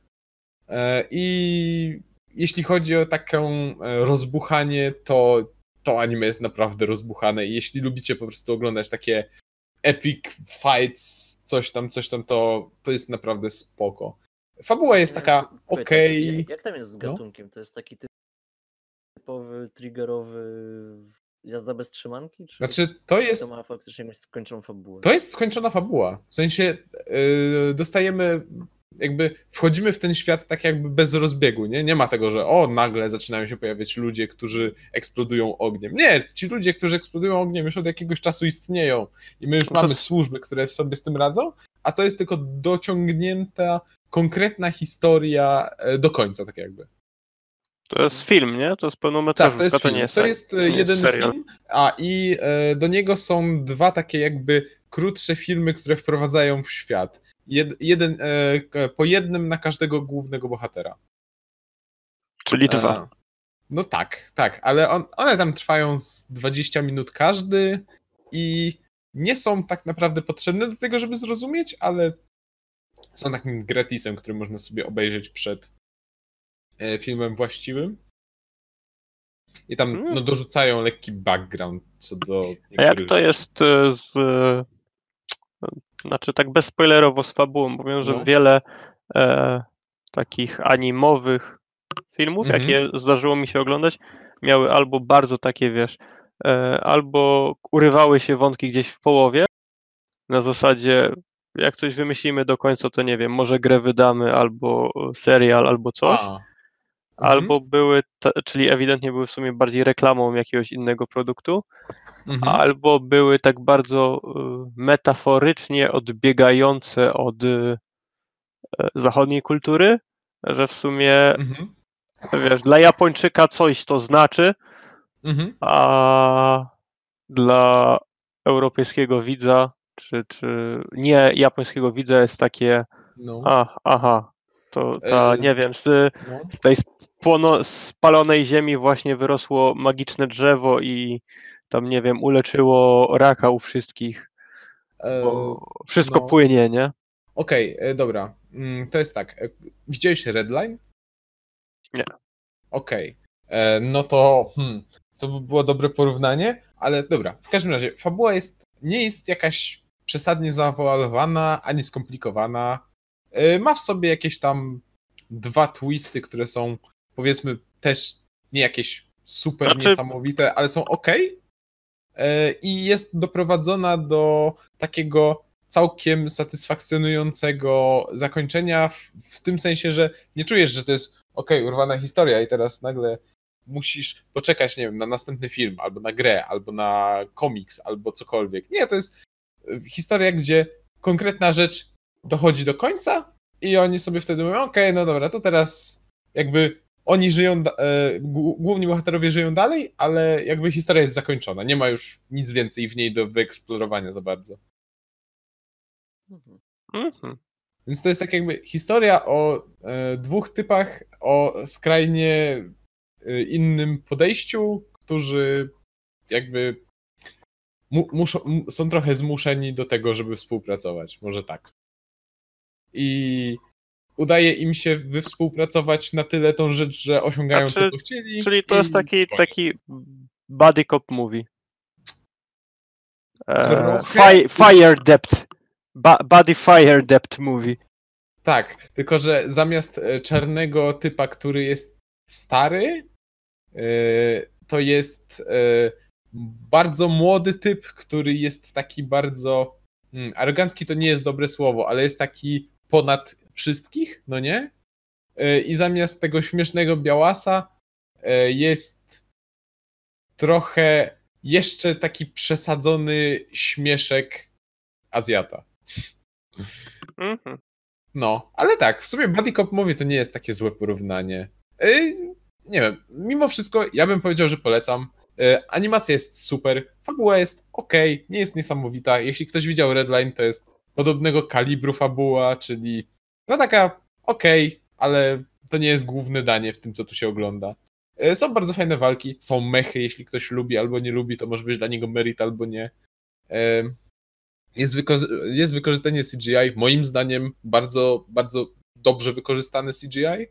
Speaker 1: E, I jeśli chodzi o taką e, rozbuchanie, to to anime jest naprawdę rozbuchane i jeśli lubicie po prostu oglądać takie epic fights, coś tam, coś tam, to, to jest naprawdę spoko. Fabuła jest taka okej.
Speaker 2: Jak, jak tam jest z
Speaker 1: No.
Speaker 2: gatunkiem? To jest taki typowy, triggerowy jazda bez trzymanki? Czy
Speaker 1: Znaczy, to jest
Speaker 2: to ma faktycznie mieć skończoną fabułę?
Speaker 1: To jest skończona fabuła. W sensie yy, dostajemy, jakby wchodzimy w ten świat tak jakby bez rozbiegu, nie? Nie ma tego, że o, nagle zaczynają się pojawiać ludzie, którzy eksplodują ogniem. Nie, ci ludzie, którzy eksplodują ogniem już od jakiegoś czasu istnieją i my już
Speaker 3: No to
Speaker 1: mamy służby, które sobie z tym radzą, a to jest tylko dociągnięta, konkretna historia e, do końca, tak jakby.
Speaker 3: To jest film, nie? To jest pełnometrażówka,
Speaker 1: Tak, to jest
Speaker 3: to
Speaker 1: film.
Speaker 3: nie jest,
Speaker 1: To
Speaker 3: tak-
Speaker 1: jest jeden
Speaker 3: serial.
Speaker 1: film, a i e, do niego są dwa takie jakby krótsze filmy, które wprowadzają w świat. Jed, jeden, e, po jednym na każdego głównego bohatera.
Speaker 3: Czyli dwa.
Speaker 1: E, no tak, tak, ale on, one tam trwają z 20 minut każdy i nie są tak naprawdę potrzebne do tego, żeby zrozumieć, ale są takim gratisem, który można sobie obejrzeć przed filmem właściwym. I tam
Speaker 3: Mm.
Speaker 1: no, dorzucają lekki background co do.
Speaker 3: A jak to jest e, z. e, Znaczy, tak bezspoilerowo z fabułą, mówią, że
Speaker 1: No.
Speaker 3: wiele e, takich animowych filmów,
Speaker 1: Mhm.
Speaker 3: jakie zdarzyło mi się oglądać, miały albo bardzo takie, wiesz, e, albo urywały się wątki gdzieś w połowie, na zasadzie, jak coś wymyślimy do końca, to nie wiem, może grę wydamy, albo serial, albo coś.
Speaker 1: A. Mhm.
Speaker 3: Albo były, czyli ewidentnie były w sumie bardziej reklamą jakiegoś innego produktu,
Speaker 1: Mhm.
Speaker 3: albo były tak bardzo y, metaforycznie odbiegające od y, e, zachodniej kultury, że w sumie,
Speaker 1: Mhm.
Speaker 3: wiesz, dla Japończyka coś to znaczy,
Speaker 1: Mhm.
Speaker 3: a dla europejskiego widza, czy, czy nie japońskiego widza jest takie,
Speaker 1: No.
Speaker 3: a, aha, to ta,
Speaker 1: E,
Speaker 3: nie wiem, z,
Speaker 1: no.
Speaker 3: z tej spłono, spalonej ziemi właśnie wyrosło magiczne drzewo i tam, nie wiem, uleczyło raka u wszystkich,
Speaker 1: E,
Speaker 3: wszystko
Speaker 1: no.
Speaker 3: płynie, nie?
Speaker 1: Okej, e, dobra. Mm, To jest tak. Widziałeś Redline?
Speaker 3: Nie.
Speaker 1: Okej. E, No to hmm, to by było dobre porównanie, ale dobra. W każdym razie, fabuła jest nie jest jakaś przesadnie zawoalowana, ani skomplikowana. Y, Ma w sobie jakieś tam dwa twisty, które są powiedzmy też nie jakieś super
Speaker 3: Znaczy-
Speaker 1: niesamowite, ale są ok. I jest doprowadzona do takiego całkiem satysfakcjonującego zakończenia, w, w tym sensie, że nie czujesz, że to jest ok, urwana historia i teraz nagle musisz poczekać, nie wiem, na następny film, albo na grę, albo na komiks, albo cokolwiek. Nie, to jest y, historia, gdzie konkretna rzecz dochodzi do końca i oni sobie wtedy mówią, okej, no dobra, to teraz jakby oni żyją, e, głó- główni bohaterowie żyją dalej, ale jakby historia jest zakończona. Nie ma już nic więcej w niej do wyeksplorowania za bardzo.
Speaker 2: Mhm.
Speaker 1: Więc to jest tak jakby historia o e, dwóch typach o skrajnie e, innym podejściu, którzy jakby mu, muszą, są trochę zmuszeni do tego, żeby współpracować. Może tak. I udaje im się wywspółpracować na tyle tą rzecz, że osiągają
Speaker 3: Znaczy,
Speaker 1: to, co chcieli.
Speaker 3: Czyli to jest taki,
Speaker 1: koniec.
Speaker 3: taki buddy cop movie. E,
Speaker 1: Trochę.
Speaker 3: fi, fire depth. Ba, buddy fire depth movie.
Speaker 1: Tak, tylko że zamiast e, czarnego typa, który jest stary, e, to jest e, bardzo młody typ, który jest taki bardzo. hmm, Arogancki to nie jest dobre słowo, ale jest taki ponad wszystkich, no nie? E, I zamiast tego śmiesznego białasa e, jest trochę jeszcze taki przesadzony śmieszek Azjata.
Speaker 3: Mhm.
Speaker 1: No, ale tak, w sumie Buddy Cop Movie to nie jest takie złe porównanie. Yy, nie wiem, mimo wszystko ja bym powiedział, że polecam. Yy, animacja jest super, fabuła jest ok, nie jest niesamowita. Jeśli ktoś widział Redline, to jest podobnego kalibru fabuła, czyli no taka ok, ale to nie jest główne danie w tym, co tu się ogląda. Yy, są bardzo fajne walki, są mechy, jeśli ktoś lubi albo nie lubi, to może być dla niego merit albo nie. Yy, jest, wyko- jest wykorzystanie CGI, moim zdaniem bardzo, bardzo dobrze wykorzystane CGI,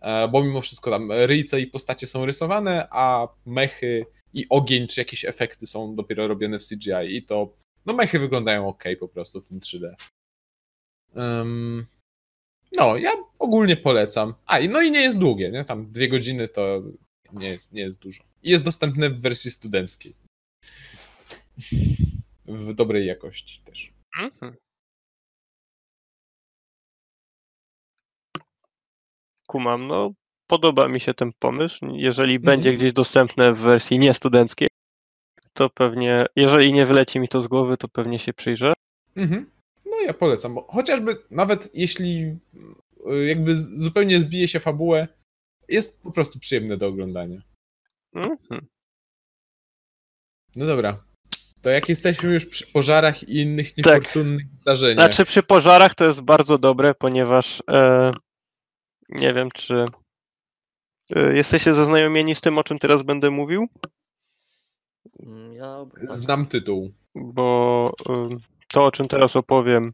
Speaker 1: e, bo mimo wszystko tam ryjce i postacie są rysowane, a mechy i ogień czy jakieś efekty są dopiero robione w CGI i to, no mechy wyglądają ok po prostu w tym 3D. Ym, no, ja ogólnie polecam. A, i no i nie jest długie, nie? Tam dwie godziny to nie jest, nie jest dużo. I jest dostępne w wersji studenckiej. W dobrej jakości też.
Speaker 3: Mhm. Kumam, no podoba mi się ten pomysł. Jeżeli będzie gdzieś dostępne w wersji niestudenckiej, to pewnie, jeżeli nie wyleci mi to z głowy, to pewnie się przyjrzę.
Speaker 1: Mhm. No ja polecam, bo chociażby nawet jeśli y, jakby zupełnie zbije się fabułę, jest po prostu przyjemne do oglądania.
Speaker 3: Mhm.
Speaker 1: No dobra. To jak jesteśmy już przy pożarach i innych niefortunnych zdarzeniach.
Speaker 3: Znaczy przy pożarach to jest bardzo dobre, ponieważ e, nie wiem, czy e, jesteście zaznajomieni z tym, o czym teraz będę mówił,
Speaker 2: Ja tak,
Speaker 1: Znam tytuł.
Speaker 3: bo to, o czym teraz opowiem,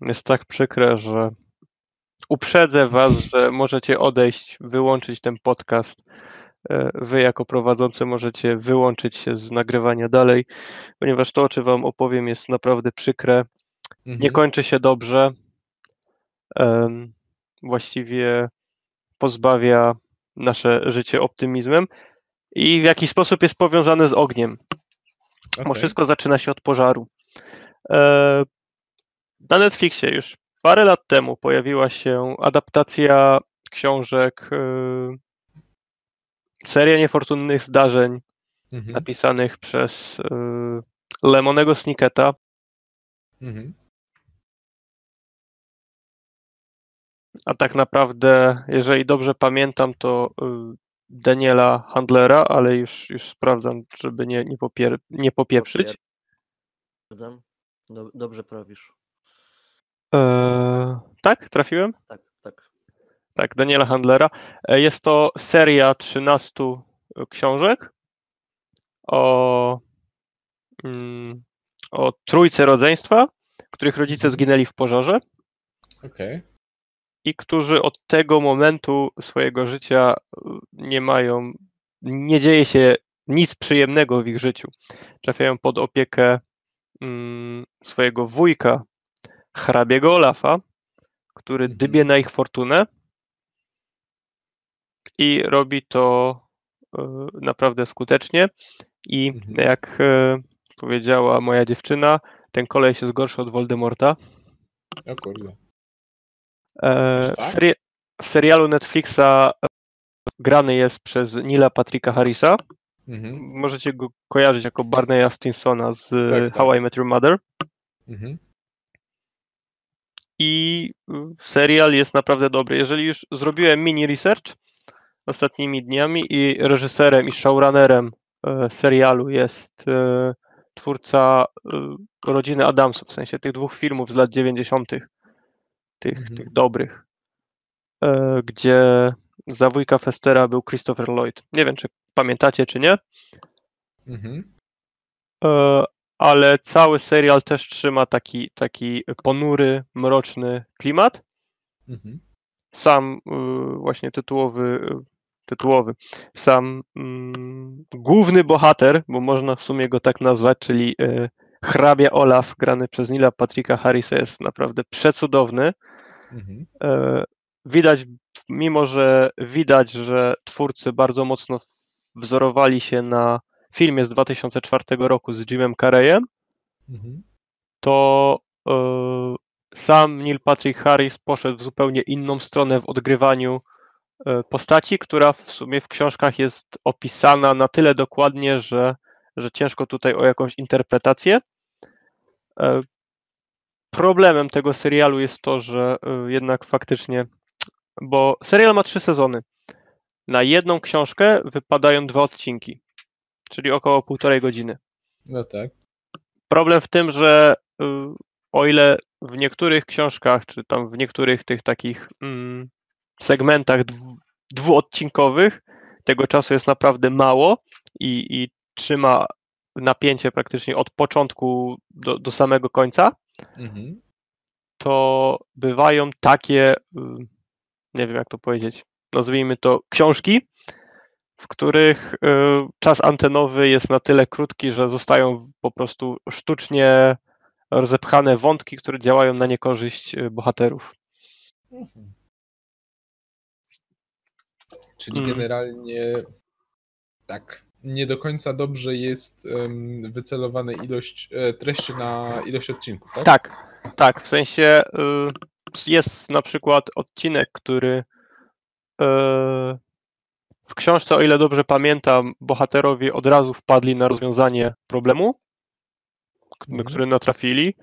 Speaker 3: jest tak przykre, że uprzedzę was, że możecie odejść, wyłączyć ten podcast. E, Wy jako prowadzący możecie wyłączyć się z nagrywania dalej, ponieważ to, o czym wam opowiem, jest naprawdę przykre.
Speaker 1: Mhm.
Speaker 3: nie kończy się dobrze. Właściwie pozbawia nasze życie optymizmem i w jakiś sposób jest powiązane z ogniem, bo
Speaker 1: Okej.
Speaker 3: wszystko zaczyna się od pożaru. E, Na Netflixie już parę lat temu pojawiła się adaptacja książek, e, seria niefortunnych zdarzeń
Speaker 1: Mhm.
Speaker 3: napisanych przez e, Lemonego Snicketa.
Speaker 1: Mhm.
Speaker 3: A tak naprawdę, jeżeli dobrze pamiętam, to Daniela Handlera, ale już, już sprawdzam, żeby nie, nie, popier, nie popieprzyć.
Speaker 2: Do, dobrze prawisz.
Speaker 3: Eee, tak, trafiłem?
Speaker 2: Tak, tak.
Speaker 3: Tak, Daniela Handlera. E, Jest to seria 13 książek o, mm, o trójce rodzeństwa, których rodzice zginęli w pożarze.
Speaker 1: Okej.
Speaker 3: I którzy od tego momentu swojego życia y, nie mają, nie dzieje się nic przyjemnego w ich życiu. Trafiają pod opiekę mm, swojego wujka, hrabiego Olafa, który
Speaker 1: Mhm.
Speaker 3: dybie na ich fortunę i robi to e, naprawdę skutecznie. I
Speaker 1: Mhm.
Speaker 3: jak e, powiedziała moja dziewczyna, ten koleś jest gorszy od Voldemorta.
Speaker 1: O kurde.
Speaker 3: E, w,
Speaker 1: tak?
Speaker 3: w serialu Netflixa grany jest przez Nila Patricka Harrisa.
Speaker 1: Mhm.
Speaker 3: Możecie go kojarzyć jako Barneya Stinsona z
Speaker 1: Tak, tak.
Speaker 3: How I Met Your Mother.
Speaker 1: Mhm.
Speaker 3: I serial jest naprawdę dobry. Jeżeli już zrobiłem mini research ostatnimi dniami i reżyserem i showrunnerem e, serialu jest e, twórca rodziny Adamsów, w sensie tych dwóch filmów z lat 90., tych,
Speaker 1: Mhm.
Speaker 3: tych dobrych, e, gdzie za wujka Festera był Christopher Lloyd. Nie wiem, czy pamiętacie, czy nie,
Speaker 1: Mhm.
Speaker 3: e, ale cały serial też trzyma taki, taki ponury, mroczny klimat.
Speaker 1: Mhm.
Speaker 3: sam y, właśnie tytułowy, y, tytułowy, sam mm, główny bohater, bo można w sumie go tak nazwać, czyli y, hrabia Olaf, grany przez Nila Patricka Harrisa jest naprawdę przecudowny.
Speaker 1: Mhm.
Speaker 3: E, Widać, mimo że widać, że twórcy bardzo mocno wzorowali się na filmie z 2004 roku z Jimem Carreyem,
Speaker 1: Mhm.
Speaker 3: to e, sam Neil Patrick Harris poszedł w zupełnie inną stronę w odgrywaniu e, postaci, która w sumie w książkach jest opisana na tyle dokładnie, że, że ciężko tutaj o jakąś interpretację. Problemem tego serialu jest to, że e, jednak faktycznie, bo serial ma trzy sezony. Na jedną książkę wypadają dwa odcinki, czyli około półtorej godziny.
Speaker 1: No tak.
Speaker 3: Problem w tym, że y, o ile w niektórych książkach, czy tam w niektórych tych takich mm, segmentach dwu, dwuodcinkowych tego czasu jest naprawdę mało i, i trzyma napięcie praktycznie od początku do, do samego końca,
Speaker 1: Mhm.
Speaker 3: to bywają takie, y, nie wiem jak to powiedzieć, nazwijmy to książki, w których y, czas antenowy jest na tyle krótki, że zostają po prostu sztucznie rozepchane wątki, które działają na niekorzyść y, bohaterów.
Speaker 1: Mhm. Czyli
Speaker 3: Mm.
Speaker 1: generalnie tak, nie do końca dobrze jest em, wycelowane ilość e, treści na ilość odcinków, tak?
Speaker 3: Tak, tak, w sensie y, jest na przykład odcinek, który y, w książce, o ile dobrze pamiętam, bohaterowie od razu wpadli na rozwiązanie problemu,
Speaker 1: Mhm.
Speaker 3: który natrafili,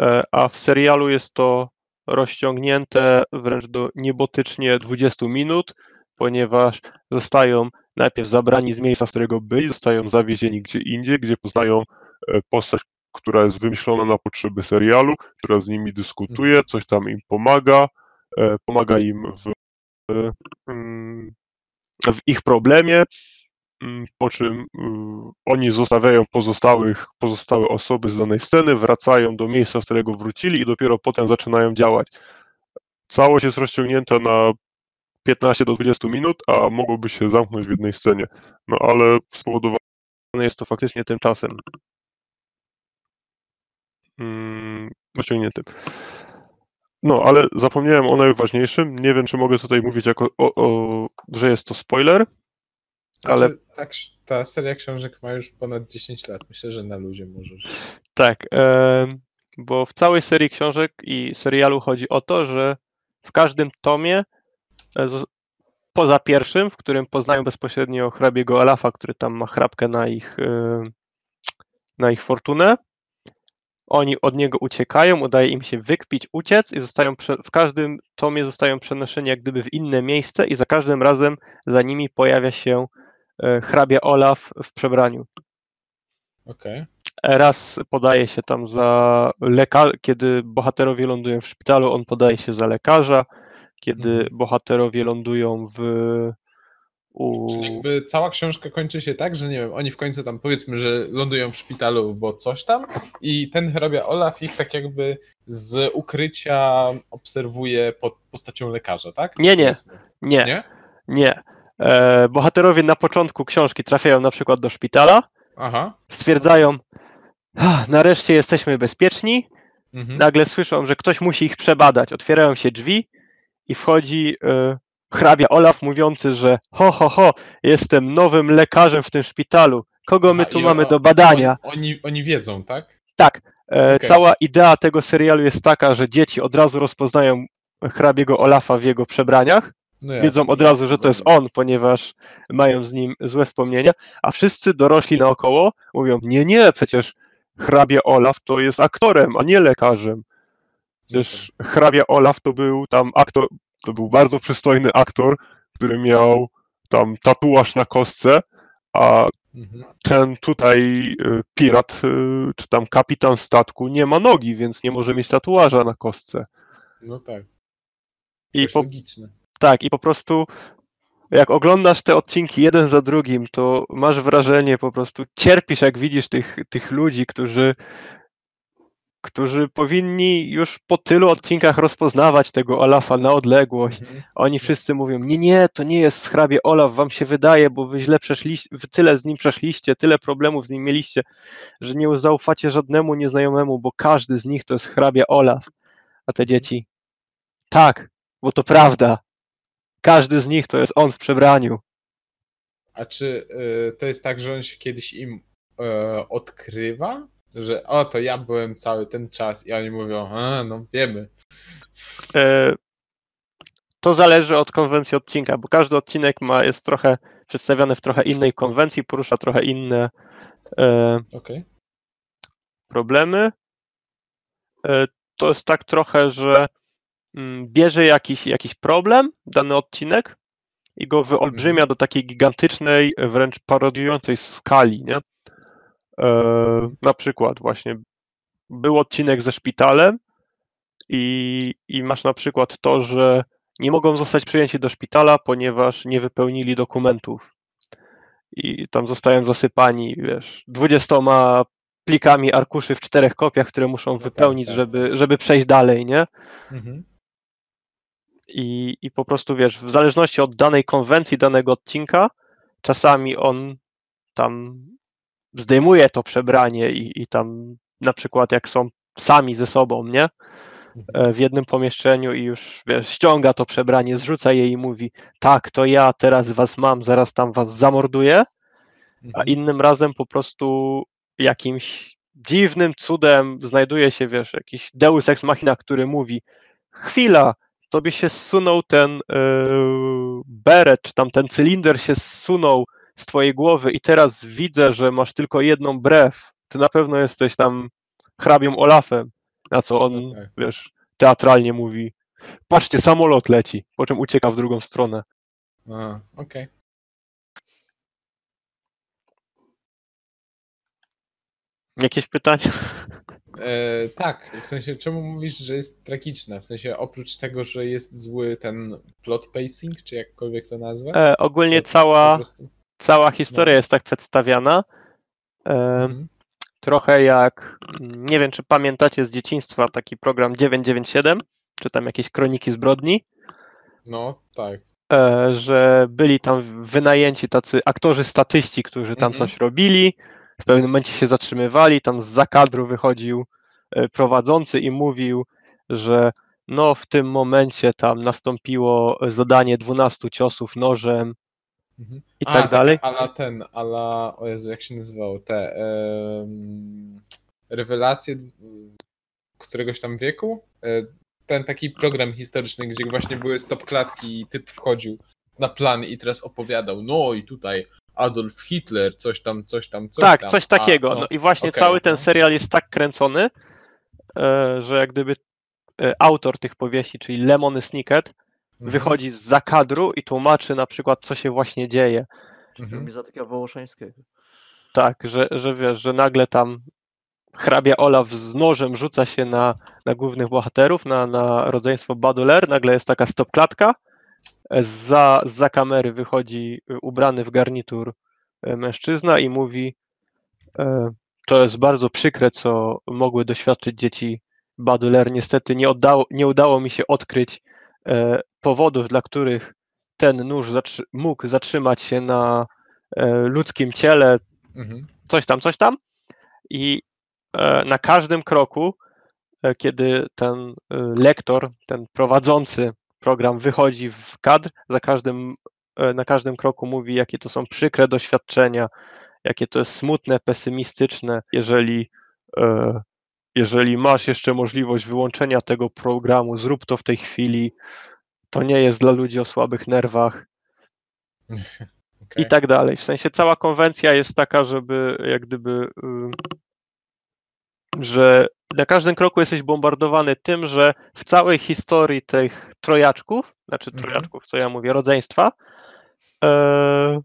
Speaker 3: e, a w serialu jest to rozciągnięte wręcz do niebotycznie 20 minut, ponieważ zostają najpierw zabrani z miejsca, z którego byli, zostają zawiezieni gdzie indziej, gdzie poznają
Speaker 4: e, postać, która jest wymyślona na potrzeby serialu, która z nimi dyskutuje, coś tam im pomaga, e, pomaga im w, e, mm, w ich problemie, mm, po czym mm, oni zostawiają pozostałych, pozostałe osoby z danej sceny, wracają do miejsca, z którego wrócili i dopiero potem zaczynają działać. Całość jest rozciągnięta na 15 do 20 minut, a mogłoby się zamknąć w jednej scenie. No ale spowodowane jest to faktycznie tym czasem. Mm, rozciągniętym. No, ale zapomniałem o najważniejszym. Nie wiem, czy mogę tutaj mówić, jako, o, o, że jest to spoiler. ale-
Speaker 1: Ale tak, ta seria książek ma już ponad 10 lat. Myślę, że na luzie możesz.
Speaker 3: Tak, bo w całej serii książek i serialu chodzi o to, że w każdym tomie, poza pierwszym, w którym poznają bezpośrednio hrabiego Olafa, który tam ma chrapkę na ich, em, na ich fortunę, oni od niego uciekają, udaje im się wykpić, uciec i zostają w każdym tomie zostają przenoszeni jak gdyby w inne miejsce i za każdym razem za nimi pojawia się e, hrabia Olaf w przebraniu.
Speaker 1: Okej.
Speaker 3: Raz podaje się tam za lekarza, kiedy bohaterowie lądują w szpitalu, on podaje się za lekarza, kiedy
Speaker 1: Mhm.
Speaker 3: bohaterowie lądują w u...
Speaker 1: Czyli jakby cała książka kończy się tak, że nie wiem, oni w końcu tam powiedzmy, że lądują w szpitalu, bo coś tam i ten hrabia Olaf ich tak jakby z ukrycia obserwuje pod postacią lekarza, tak?
Speaker 3: Nie, nie. Nie,
Speaker 1: Nie?
Speaker 3: nie. e, bohaterowie na początku książki trafiają na przykład do szpitala,
Speaker 1: Aha.
Speaker 3: stwierdzają, "Ah, nareszcie jesteśmy bezpieczni,
Speaker 1: Mhm.
Speaker 3: nagle słyszą, że ktoś musi ich przebadać. Otwierają się drzwi i wchodzi e, hrabia Olaf mówiący, że ho, ho, ho, jestem nowym lekarzem w tym szpitalu. Kogo my tu
Speaker 1: i
Speaker 3: mamy
Speaker 1: o-
Speaker 3: do badania?
Speaker 1: Oni, oni, oni wiedzą, tak?
Speaker 3: Tak, e,
Speaker 1: Okej.
Speaker 3: cała idea tego serialu jest taka, że dzieci od razu rozpoznają hrabiego Olafa w jego przebraniach,
Speaker 1: No jasne.
Speaker 3: wiedzą od razu, że to jest on, ponieważ mają z nim złe wspomnienia, a wszyscy dorośli naokoło mówią, nie, nie, przecież hrabia Olaf to jest aktorem, a nie lekarzem. Przecież hrabia Olaf to był tam aktor, to był bardzo przystojny aktor, który miał tam tatuaż na kostce, a
Speaker 1: Mhm.
Speaker 3: ten tutaj y, pirat, y, czy tam kapitan statku nie ma nogi, więc nie może mieć tatuaża na kostce.
Speaker 1: No tak.
Speaker 3: I po,
Speaker 1: logiczne.
Speaker 3: tak, i po prostu jak oglądasz te odcinki jeden za drugim, to masz wrażenie, po prostu cierpisz, jak widzisz tych, tych ludzi, którzy, którzy powinni już po tylu odcinkach rozpoznawać tego Olafa na odległość.
Speaker 1: Mhm.
Speaker 3: Oni wszyscy mówią, nie, nie, to nie jest hrabie Olaf, wam się wydaje, bo wy źle przeszliście, wy tyle z nim przeszliście, tyle problemów z nim mieliście, że nie zaufacie żadnemu nieznajomemu, bo każdy z nich to jest hrabia Olaf. A te dzieci, tak, bo to prawda. Każdy z nich to jest on w przebraniu.
Speaker 1: A czy y, to jest tak, że on się kiedyś im e, odkrywa? Że o, to ja byłem cały ten czas i oni mówią, a, no wiemy.
Speaker 3: E, To zależy od konwencji odcinka, bo każdy odcinek ma, jest trochę przedstawiony w trochę innej konwencji, porusza trochę inne e,
Speaker 1: Okej.
Speaker 3: problemy. E, To jest tak trochę, że mm, bierze jakiś, jakiś problem, dany odcinek i go wyolbrzymia do takiej gigantycznej, wręcz parodiującej skali, nie? E, na przykład właśnie był odcinek ze szpitalem i, i masz na przykład to, że nie mogą zostać przyjęci do szpitala, ponieważ nie wypełnili dokumentów. I tam zostają zasypani, wiesz, 20 plikami arkuszy w czterech kopiach, które muszą
Speaker 1: tak,
Speaker 3: wypełnić,
Speaker 1: tak,
Speaker 3: żeby, żeby przejść dalej, nie?
Speaker 1: Mhm.
Speaker 3: I, I po prostu wiesz, w zależności od danej konwencji, danego odcinka, czasami on tam zdejmuje to przebranie i, i tam na przykład jak są sami ze sobą, nie?
Speaker 1: Mhm.
Speaker 3: E, W jednym pomieszczeniu i już wiesz, ściąga to przebranie, zrzuca je i mówi: Tak, to ja teraz was mam, zaraz tam was zamorduję. A
Speaker 1: Mhm.
Speaker 3: innym razem po prostu jakimś dziwnym cudem znajduje się, wiesz, jakiś Deus Ex Machina, który mówi: Chwila, tobie się zsunął ten yy, beret, czy tam ten cylinder się zsunął z twojej głowy i teraz widzę, że masz tylko jedną brew. Ty na pewno jesteś tam hrabią Olafem. Na co on,
Speaker 1: No tak.
Speaker 3: wiesz, teatralnie mówi: Patrzcie, samolot leci, po czym ucieka w drugą stronę.
Speaker 1: A, okej.
Speaker 3: Jakieś pytania?
Speaker 1: E, tak, w sensie czemu mówisz, że jest tragiczna? W sensie oprócz tego, że jest zły ten plot pacing, czy jakkolwiek to nazwać?
Speaker 3: E, ogólnie
Speaker 1: To-
Speaker 3: cała, cała historia
Speaker 1: No.
Speaker 3: jest tak przedstawiana. E,
Speaker 1: Mhm.
Speaker 3: Trochę jak, nie wiem czy pamiętacie z dzieciństwa taki program 997, czy tam jakieś kroniki zbrodni,
Speaker 1: No, tak.
Speaker 3: e, że byli tam wynajęci tacy aktorzy statyści, którzy tam
Speaker 1: Mhm.
Speaker 3: coś robili, w pewnym momencie się zatrzymywali, tam z zakadru wychodził e, prowadzący i mówił, że no w tym momencie tam nastąpiło zadanie 12 ciosów nożem
Speaker 1: Mhm.
Speaker 3: i
Speaker 1: A,
Speaker 3: tak dalej.
Speaker 1: Ala ten, ala, o Jezu, jak się nazywało, te em, rewelacje któregoś tam wieku? E, Ten taki program historyczny, gdzie właśnie były stop klatki i typ wchodził na plan i teraz opowiadał, no i tutaj Adolf Hitler, coś tam, coś tam, coś
Speaker 3: tak,
Speaker 1: tam.
Speaker 3: coś
Speaker 1: A,
Speaker 3: takiego.
Speaker 1: no,
Speaker 3: No i właśnie
Speaker 1: okej,
Speaker 3: cały ten
Speaker 1: no.
Speaker 3: serial jest tak kręcony, e, że jak gdyby e, autor tych powieści, czyli Lemony Snicket,
Speaker 1: Mhm,
Speaker 3: wychodzi z zakadru i tłumaczy na przykład, co się właśnie dzieje.
Speaker 1: mhm.
Speaker 2: Robi za takiego Wołoszańskiego.
Speaker 3: Tak, że, że wiesz, że nagle tam hrabia Olaf z nożem rzuca się na, na głównych bohaterów, na, na rodzeństwo Baudelaire, nagle jest taka stopklatka, za, za kamery wychodzi e, ubrany w garnitur e, mężczyzna i mówi e, to jest bardzo przykre, co mogły doświadczyć dzieci Baudelaire. Niestety nie, oddało, nie udało mi się odkryć powodów, dla których ten nóż zatrzy- mógł zatrzymać się na e, ludzkim ciele,
Speaker 1: Mhm.
Speaker 3: coś tam, coś tam. I e, na każdym kroku, e, kiedy ten e, lektor, ten prowadzący program wychodzi w kadr, za każdym, e, na każdym kroku mówi, jakie to są przykre doświadczenia, jakie to jest smutne, pesymistyczne. Jeżeli, e, jeżeli masz jeszcze możliwość wyłączenia tego programu, zrób to w tej chwili. To nie jest dla ludzi o słabych nerwach
Speaker 1: Okej.
Speaker 3: i tak dalej. W sensie cała konwencja jest taka, żeby jak gdyby, że na każdym kroku jesteś bombardowany tym, że w całej historii tych trojaczków, znaczy
Speaker 1: Mhm.
Speaker 3: trojaczków, co ja mówię, rodzeństwa, e,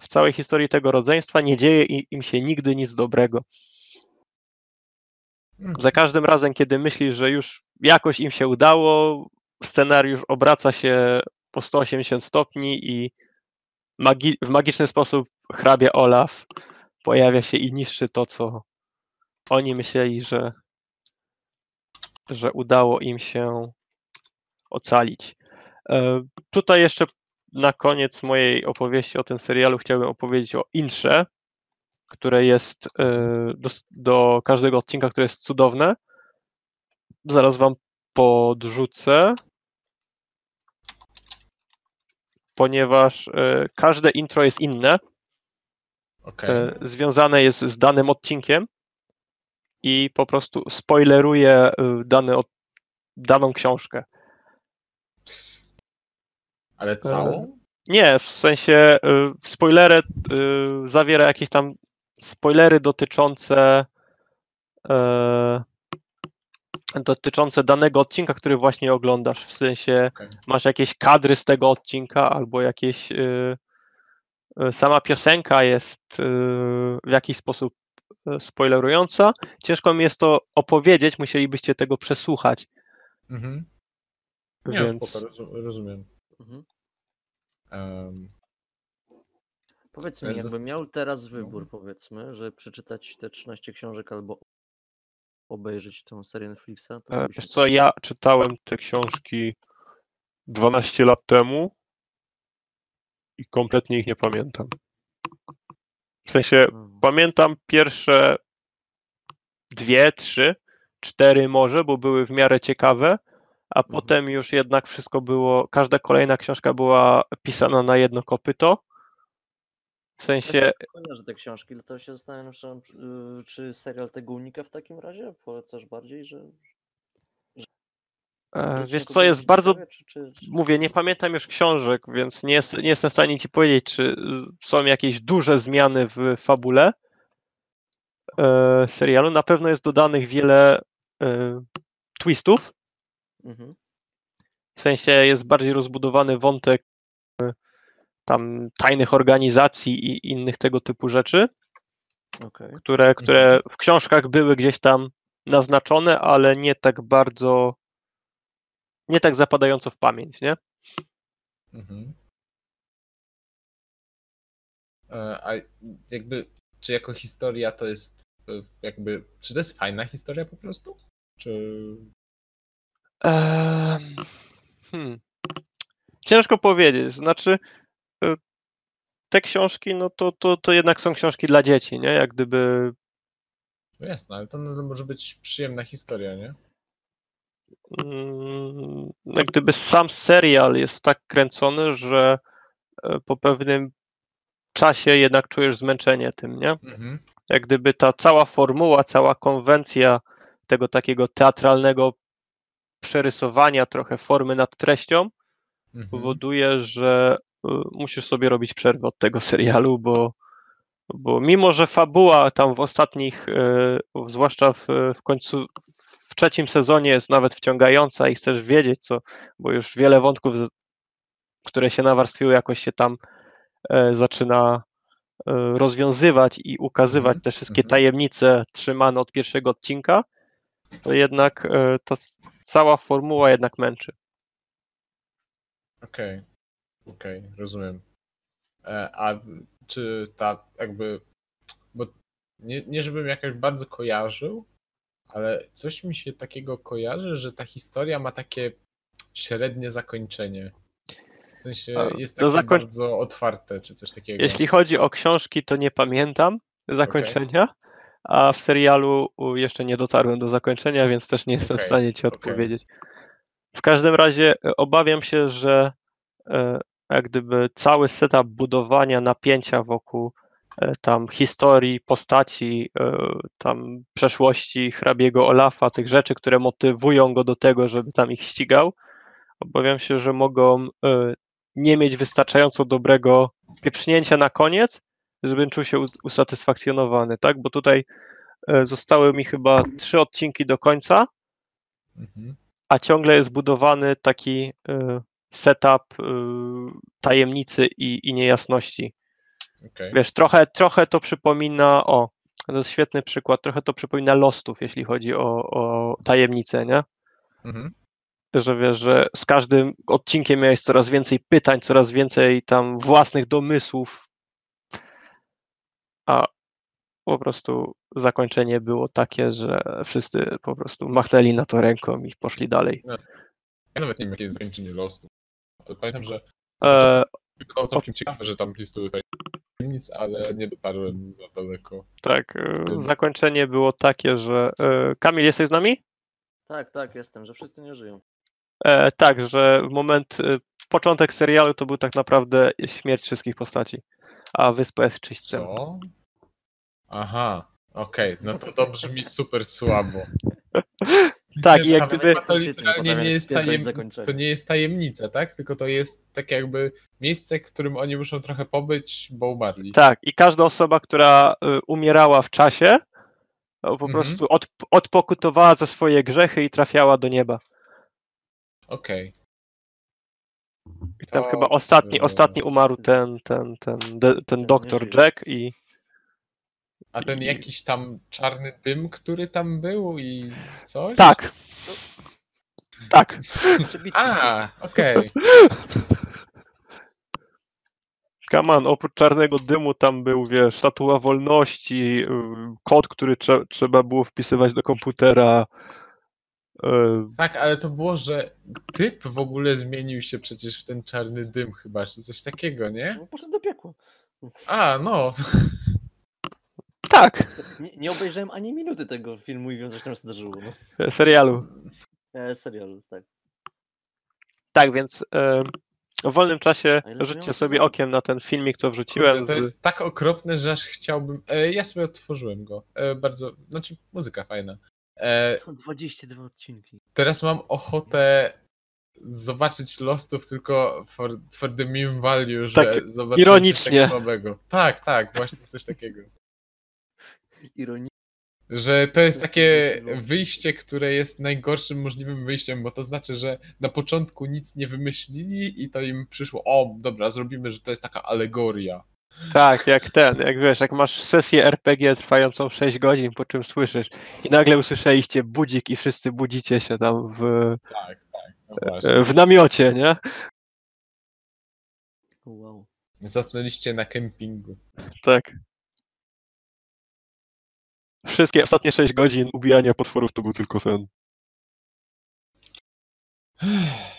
Speaker 3: w całej historii tego rodzeństwa nie dzieje im się nigdy nic dobrego. Za każdym razem, kiedy myślisz, że już jakoś im się udało, scenariusz obraca się po 180 stopni i magi- w magiczny sposób hrabia Olaf pojawia się i niszczy to, co oni myśleli, że, że udało im się ocalić. E, Tutaj jeszcze na koniec mojej opowieści o tym serialu chciałbym opowiedzieć o intrze, które jest e, do, do każdego odcinka, które jest cudowne. Zaraz wam podrzucę. Ponieważ e, każde intro jest inne, e, związane jest z danym odcinkiem i po prostu spoileruje e, dany, od- daną książkę.
Speaker 1: Ale całą?
Speaker 3: Nie, w sensie y, spoilery y, zawiera jakieś tam spoilery dotyczące e, dotyczące danego odcinka, który właśnie oglądasz. W sensie
Speaker 1: Okej.
Speaker 3: masz jakieś kadry z tego odcinka albo jakieś y, y, sama piosenka jest y, w jakiś sposób spoilerująca. Ciężko mi jest to opowiedzieć, musielibyście tego przesłuchać.
Speaker 1: Mhm. Nie,
Speaker 3: Więc...
Speaker 1: spoko, rozum- rozumiem.
Speaker 2: Mhm.
Speaker 1: Em,
Speaker 2: Powiedz
Speaker 1: E,
Speaker 2: mi,
Speaker 1: zas-
Speaker 2: jakbym miał teraz
Speaker 1: No.
Speaker 2: wybór, powiedzmy, że przeczytać te 13 książek albo obejrzeć tę serię Netflixa, to co
Speaker 3: E,
Speaker 2: byś
Speaker 3: Wiesz co, ja czytałem te książki
Speaker 4: 12 lat temu i kompletnie ich nie pamiętam. W sensie
Speaker 2: Mm,
Speaker 4: pamiętam pierwsze
Speaker 3: dwie, trzy, cztery może, bo były w miarę ciekawe, a
Speaker 2: Mhm.
Speaker 3: potem już jednak wszystko było, każda kolejna książka była pisana na jedno kopyto. W sensie,
Speaker 2: Kojarzę te książki, dlatego się zastanawiam, czy, y, czy serial tego unika w takim razie? Polecasz bardziej, że...
Speaker 3: e,
Speaker 2: że
Speaker 3: wiesz
Speaker 2: ci
Speaker 3: co, jest bardzo,
Speaker 2: czy, czy, czy...
Speaker 3: mówię, nie pamiętam już książek, więc nie, jest, nie jestem w stanie ci powiedzieć, czy y, są jakieś duże zmiany w fabule e, serialu. Na pewno jest dodanych wiele e, twistów,
Speaker 2: Mhm.
Speaker 3: W sensie jest bardziej rozbudowany wątek tam tajnych organizacji i innych tego typu rzeczy,
Speaker 2: Okej.
Speaker 3: które, które w książkach były gdzieś tam naznaczone, ale nie tak bardzo, nie tak zapadająco w pamięć, nie?
Speaker 1: Mhm. E, A jakby, czy jako historia to jest e, jakby, czy to jest fajna historia po prostu? Czy...
Speaker 3: Hmm. Ciężko powiedzieć, znaczy te książki, no to, to, to jednak są książki dla dzieci, nie? Jak gdyby
Speaker 1: No jasne, ale to nadal może być przyjemna historia, nie?
Speaker 3: Mm, jak gdyby sam serial jest tak kręcony, że e, po pewnym czasie jednak czujesz zmęczenie tym, nie?
Speaker 1: Mhm.
Speaker 3: Jak gdyby ta cała formuła, cała konwencja tego takiego teatralnego przerysowania trochę formy nad treścią
Speaker 1: Mhm.
Speaker 3: powoduje, że musisz sobie robić przerwę od tego serialu, bo, bo mimo, że fabuła tam w ostatnich, y, zwłaszcza w, w końcu w trzecim sezonie jest nawet wciągająca i chcesz wiedzieć co, bo już wiele wątków, które się nawarstwiły, jakoś się tam e, zaczyna e, rozwiązywać i ukazywać
Speaker 1: Mhm,
Speaker 3: te wszystkie
Speaker 1: mhm.
Speaker 3: tajemnice trzymane od pierwszego odcinka, to jednak e, ta cała formuła jednak męczy.
Speaker 1: Okej, okej, rozumiem. E, A czy ta jakby, bo nie, nie żebym jakoś bardzo kojarzył, ale coś mi się takiego kojarzy, że ta historia ma takie średnie zakończenie. W sensie jest takie
Speaker 3: zakoń-
Speaker 1: bardzo otwarte, czy coś takiego.
Speaker 3: Jeśli chodzi o książki, to nie pamiętam zakończenia, a w serialu jeszcze nie dotarłem do zakończenia, więc też nie jestem w
Speaker 1: Okej,
Speaker 3: stanie ci odpowiedzieć. W każdym razie e, obawiam się, że e, jak gdyby cały setup budowania napięcia wokół e, tam historii, postaci, e, tam przeszłości hrabiego Olafa, tych rzeczy, które motywują go do tego, żeby tam ich ścigał, obawiam się, że mogą e, nie mieć wystarczająco dobrego pieprznięcia na koniec, żebym czuł się usatysfakcjonowany, tak? Bo tutaj zostały mi chyba trzy odcinki do końca,
Speaker 1: Mhm.
Speaker 3: a ciągle jest budowany taki setup e, tajemnicy i, i niejasności.
Speaker 1: Okej.
Speaker 3: Wiesz, trochę, trochę to przypomina, o, to jest świetny przykład, trochę to przypomina Lostów, jeśli chodzi o, o tajemnicę, nie?
Speaker 1: Mhm.
Speaker 3: że wiesz, że z każdym odcinkiem miałeś coraz więcej pytań, coraz więcej tam własnych domysłów, a po prostu zakończenie było takie, że wszyscy po prostu machnęli na to ręką i poszli dalej.
Speaker 1: Ja nawet nie wiem, jakie jest zakończenie Lostu. Pamiętam, że
Speaker 3: E,
Speaker 1: tylko całkiem ciekawe, że tam jest tutaj nic, ale nie dotarłem za daleko.
Speaker 3: tak, e, zakończenie było takie, że e, Kamil, jesteś z nami?
Speaker 2: Tak, tak, jestem, że wszyscy nie żyją.
Speaker 3: E, tak, że w moment, e, początek serialu to był tak naprawdę śmierć wszystkich postaci, a wyspa jest czyśćcem.
Speaker 1: Co? Aha, okej, no to to brzmi super słabo.
Speaker 3: Tak,
Speaker 1: Nie,
Speaker 3: i jak gdyby-
Speaker 1: to literalnie nie jest, tajem... to nie jest tajemnica, tak? Tylko to jest tak jakby miejsce, w którym oni muszą trochę pobyć, bo umarli.
Speaker 3: Tak, i każda osoba, która y, umierała w czasie, no, po
Speaker 1: Mhm.
Speaker 3: prostu od, odpokutowała za swoje grzechy i trafiała do nieba.
Speaker 1: Okej.
Speaker 3: I tam
Speaker 1: To,
Speaker 3: chyba ostatni, ostatni umarł ten, ten, ten, ten
Speaker 2: Ten
Speaker 3: doktor. Jack i
Speaker 1: A ten jakiś tam czarny dym, który tam był i coś?
Speaker 3: tak. Tak.
Speaker 1: A, okej.
Speaker 3: Kaman, oprócz czarnego dymu tam był, wiesz, statua wolności, y, kod, który trze- trzeba było wpisywać do komputera. y,
Speaker 1: Tak, ale to było, że typ w ogóle zmienił się przecież w ten czarny dym chyba, czy coś takiego, nie?
Speaker 2: No, poszedł do piekła.
Speaker 1: A, no.
Speaker 3: Tak,
Speaker 2: Nie, nie obejrzałem ani minuty tego filmu i wiem, co się tam zdarzyło. No.
Speaker 3: serialu.
Speaker 2: E, serialu, tak.
Speaker 3: Tak, więc e, w wolnym czasie rzućcie sobie okiem na ten filmik, co wrzuciłem.
Speaker 1: Kurde, to jest tak okropne, że aż chciałbym. E, ja sobie otworzyłem go. E, bardzo. Znaczy, muzyka fajna. E,
Speaker 2: 122 odcinki.
Speaker 1: teraz mam ochotę zobaczyć Lostów tylko for, for the meme value, że
Speaker 3: Tak,
Speaker 1: zobaczyłem
Speaker 3: ironicznie.
Speaker 1: coś słabego. Tak, tak, właśnie coś takiego.
Speaker 2: Ironia.
Speaker 1: Że to jest takie wyjście, które jest najgorszym możliwym wyjściem, bo to znaczy, że na początku nic nie wymyślili i to im przyszło, o dobra, zrobimy, że to jest taka alegoria.
Speaker 3: Tak, jak ten, jak wiesz, jak masz sesję RPG trwającą 6 godzin, po czym słyszysz i nagle usłyszeliście budzik i wszyscy budzicie się tam w,
Speaker 1: Tak, tak, no właśnie.
Speaker 3: w namiocie, nie?
Speaker 2: Wow.
Speaker 1: Zasnęliście na kempingu.
Speaker 3: Tak. Wszystkie ostatnie 6 godzin ubijania potworów to był tylko sen.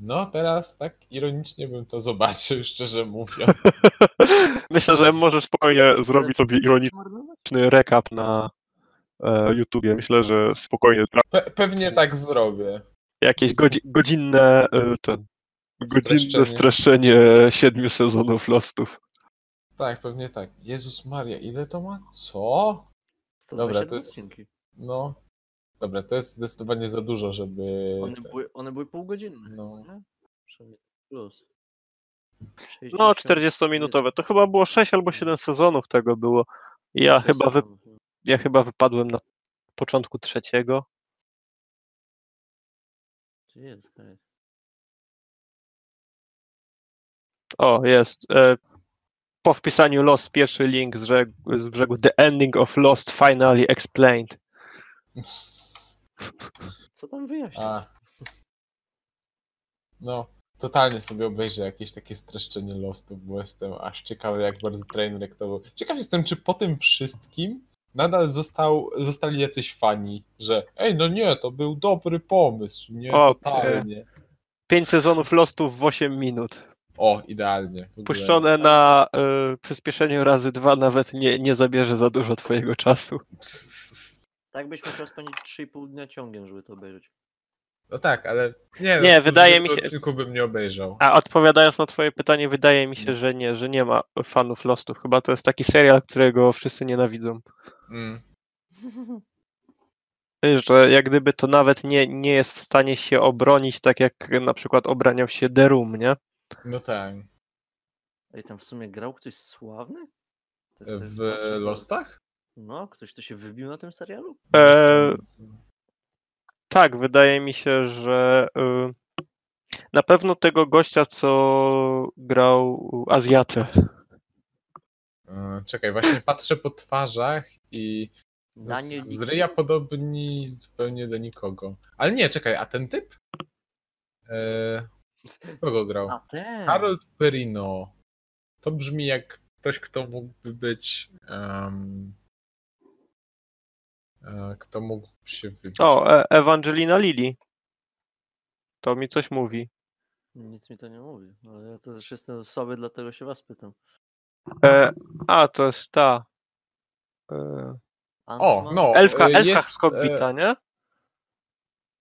Speaker 1: No teraz tak ironicznie bym to zobaczył, szczerze mówiąc.
Speaker 3: Myślę, że możesz spokojnie zrobić sobie ironiczny recap na e, YouTubie. Myślę, że spokojnie
Speaker 1: Pe pewnie tak zrobię.
Speaker 3: jakieś godzi- godzinne e, ten, godzinne
Speaker 1: Streszczenie.
Speaker 3: streszczenie siedmiu sezonów Lostów.
Speaker 1: Tak, pewnie tak. Jezus Maria, ile to ma? Co?
Speaker 2: 127
Speaker 1: Dobra, to jest-
Speaker 2: odcinki.
Speaker 1: No. Dobra, to jest zdecydowanie za dużo, żeby.
Speaker 2: One były, one były półgodzinne.
Speaker 1: No.
Speaker 2: Przynajmniej Plus.
Speaker 3: No,
Speaker 2: 60
Speaker 3: 40-minutowe. To chyba było 6 albo 7 sezonów tego było. Ja chyba, wy,
Speaker 2: no.
Speaker 3: ja chyba wypadłem na początku trzeciego.
Speaker 2: Jest, koniec?
Speaker 3: O, jest. E, po wpisaniu Lost, pierwszy link z, brzegu, z brzegu The Ending of Lost Finally Explained.
Speaker 2: Co tam wyjaśnia?
Speaker 1: No, totalnie sobie obejrzę jakieś takie streszczenie Lostu, bo jestem aż ciekawy, jak bardzo Trainwreck to był. Ciekaw jestem, czy po tym wszystkim nadal został, zostali jacyś fani, że ej, no nie, to był dobry pomysł, nie,
Speaker 3: O,
Speaker 1: totalnie.
Speaker 3: Pięć sezonów Lostów w 8 minut.
Speaker 1: O, idealnie.
Speaker 3: Puszczone na y, przyspieszeniu razy dwa nawet nie, nie zabierze za dużo twojego czasu.
Speaker 2: Tak byś musiał spędzić 3,5 dnia ciągiem, żeby to obejrzeć.
Speaker 1: No tak, ale nie,
Speaker 3: Nie,
Speaker 1: no,
Speaker 3: wydaje mi
Speaker 1: 20
Speaker 3: się-
Speaker 1: odcinku bym nie obejrzał.
Speaker 3: A odpowiadając na twoje pytanie, wydaje mi się, że nie, że nie ma fanów Lostów. Chyba to jest taki serial, którego wszyscy nienawidzą.
Speaker 1: Mm.
Speaker 3: Że jak gdyby to nawet nie, nie jest w stanie się obronić tak jak na przykład obraniał się The Room, nie?
Speaker 1: No tak.
Speaker 2: Ej, tam w sumie grał ktoś sławny? To- to jest
Speaker 1: W
Speaker 2: bardzo-
Speaker 1: Lostach?
Speaker 2: No, ktoś to się wybił na tym serialu?
Speaker 3: E, tak, wydaje mi się, że y, na pewno tego gościa, co grał Azjatę.
Speaker 1: E, Czekaj, właśnie patrzę po twarzach i z, ryja podobni zupełnie do nikogo. Ale nie, czekaj, a ten typ? E, kogo grał?
Speaker 2: A ten!
Speaker 1: Harold Perino. To brzmi jak ktoś, kto mógłby być. e, kto mógłby się wybić.
Speaker 3: O, e- Evangelina Lilly. To mi coś mówi.
Speaker 2: Nic mi to nie mówi, ale ja też jestem słaby, dlatego się was pytam.
Speaker 3: E, a, to jest ta. E,
Speaker 1: O, no.
Speaker 3: elfka,
Speaker 1: e,
Speaker 3: elfka
Speaker 1: jest,
Speaker 3: z Hobbita, nie?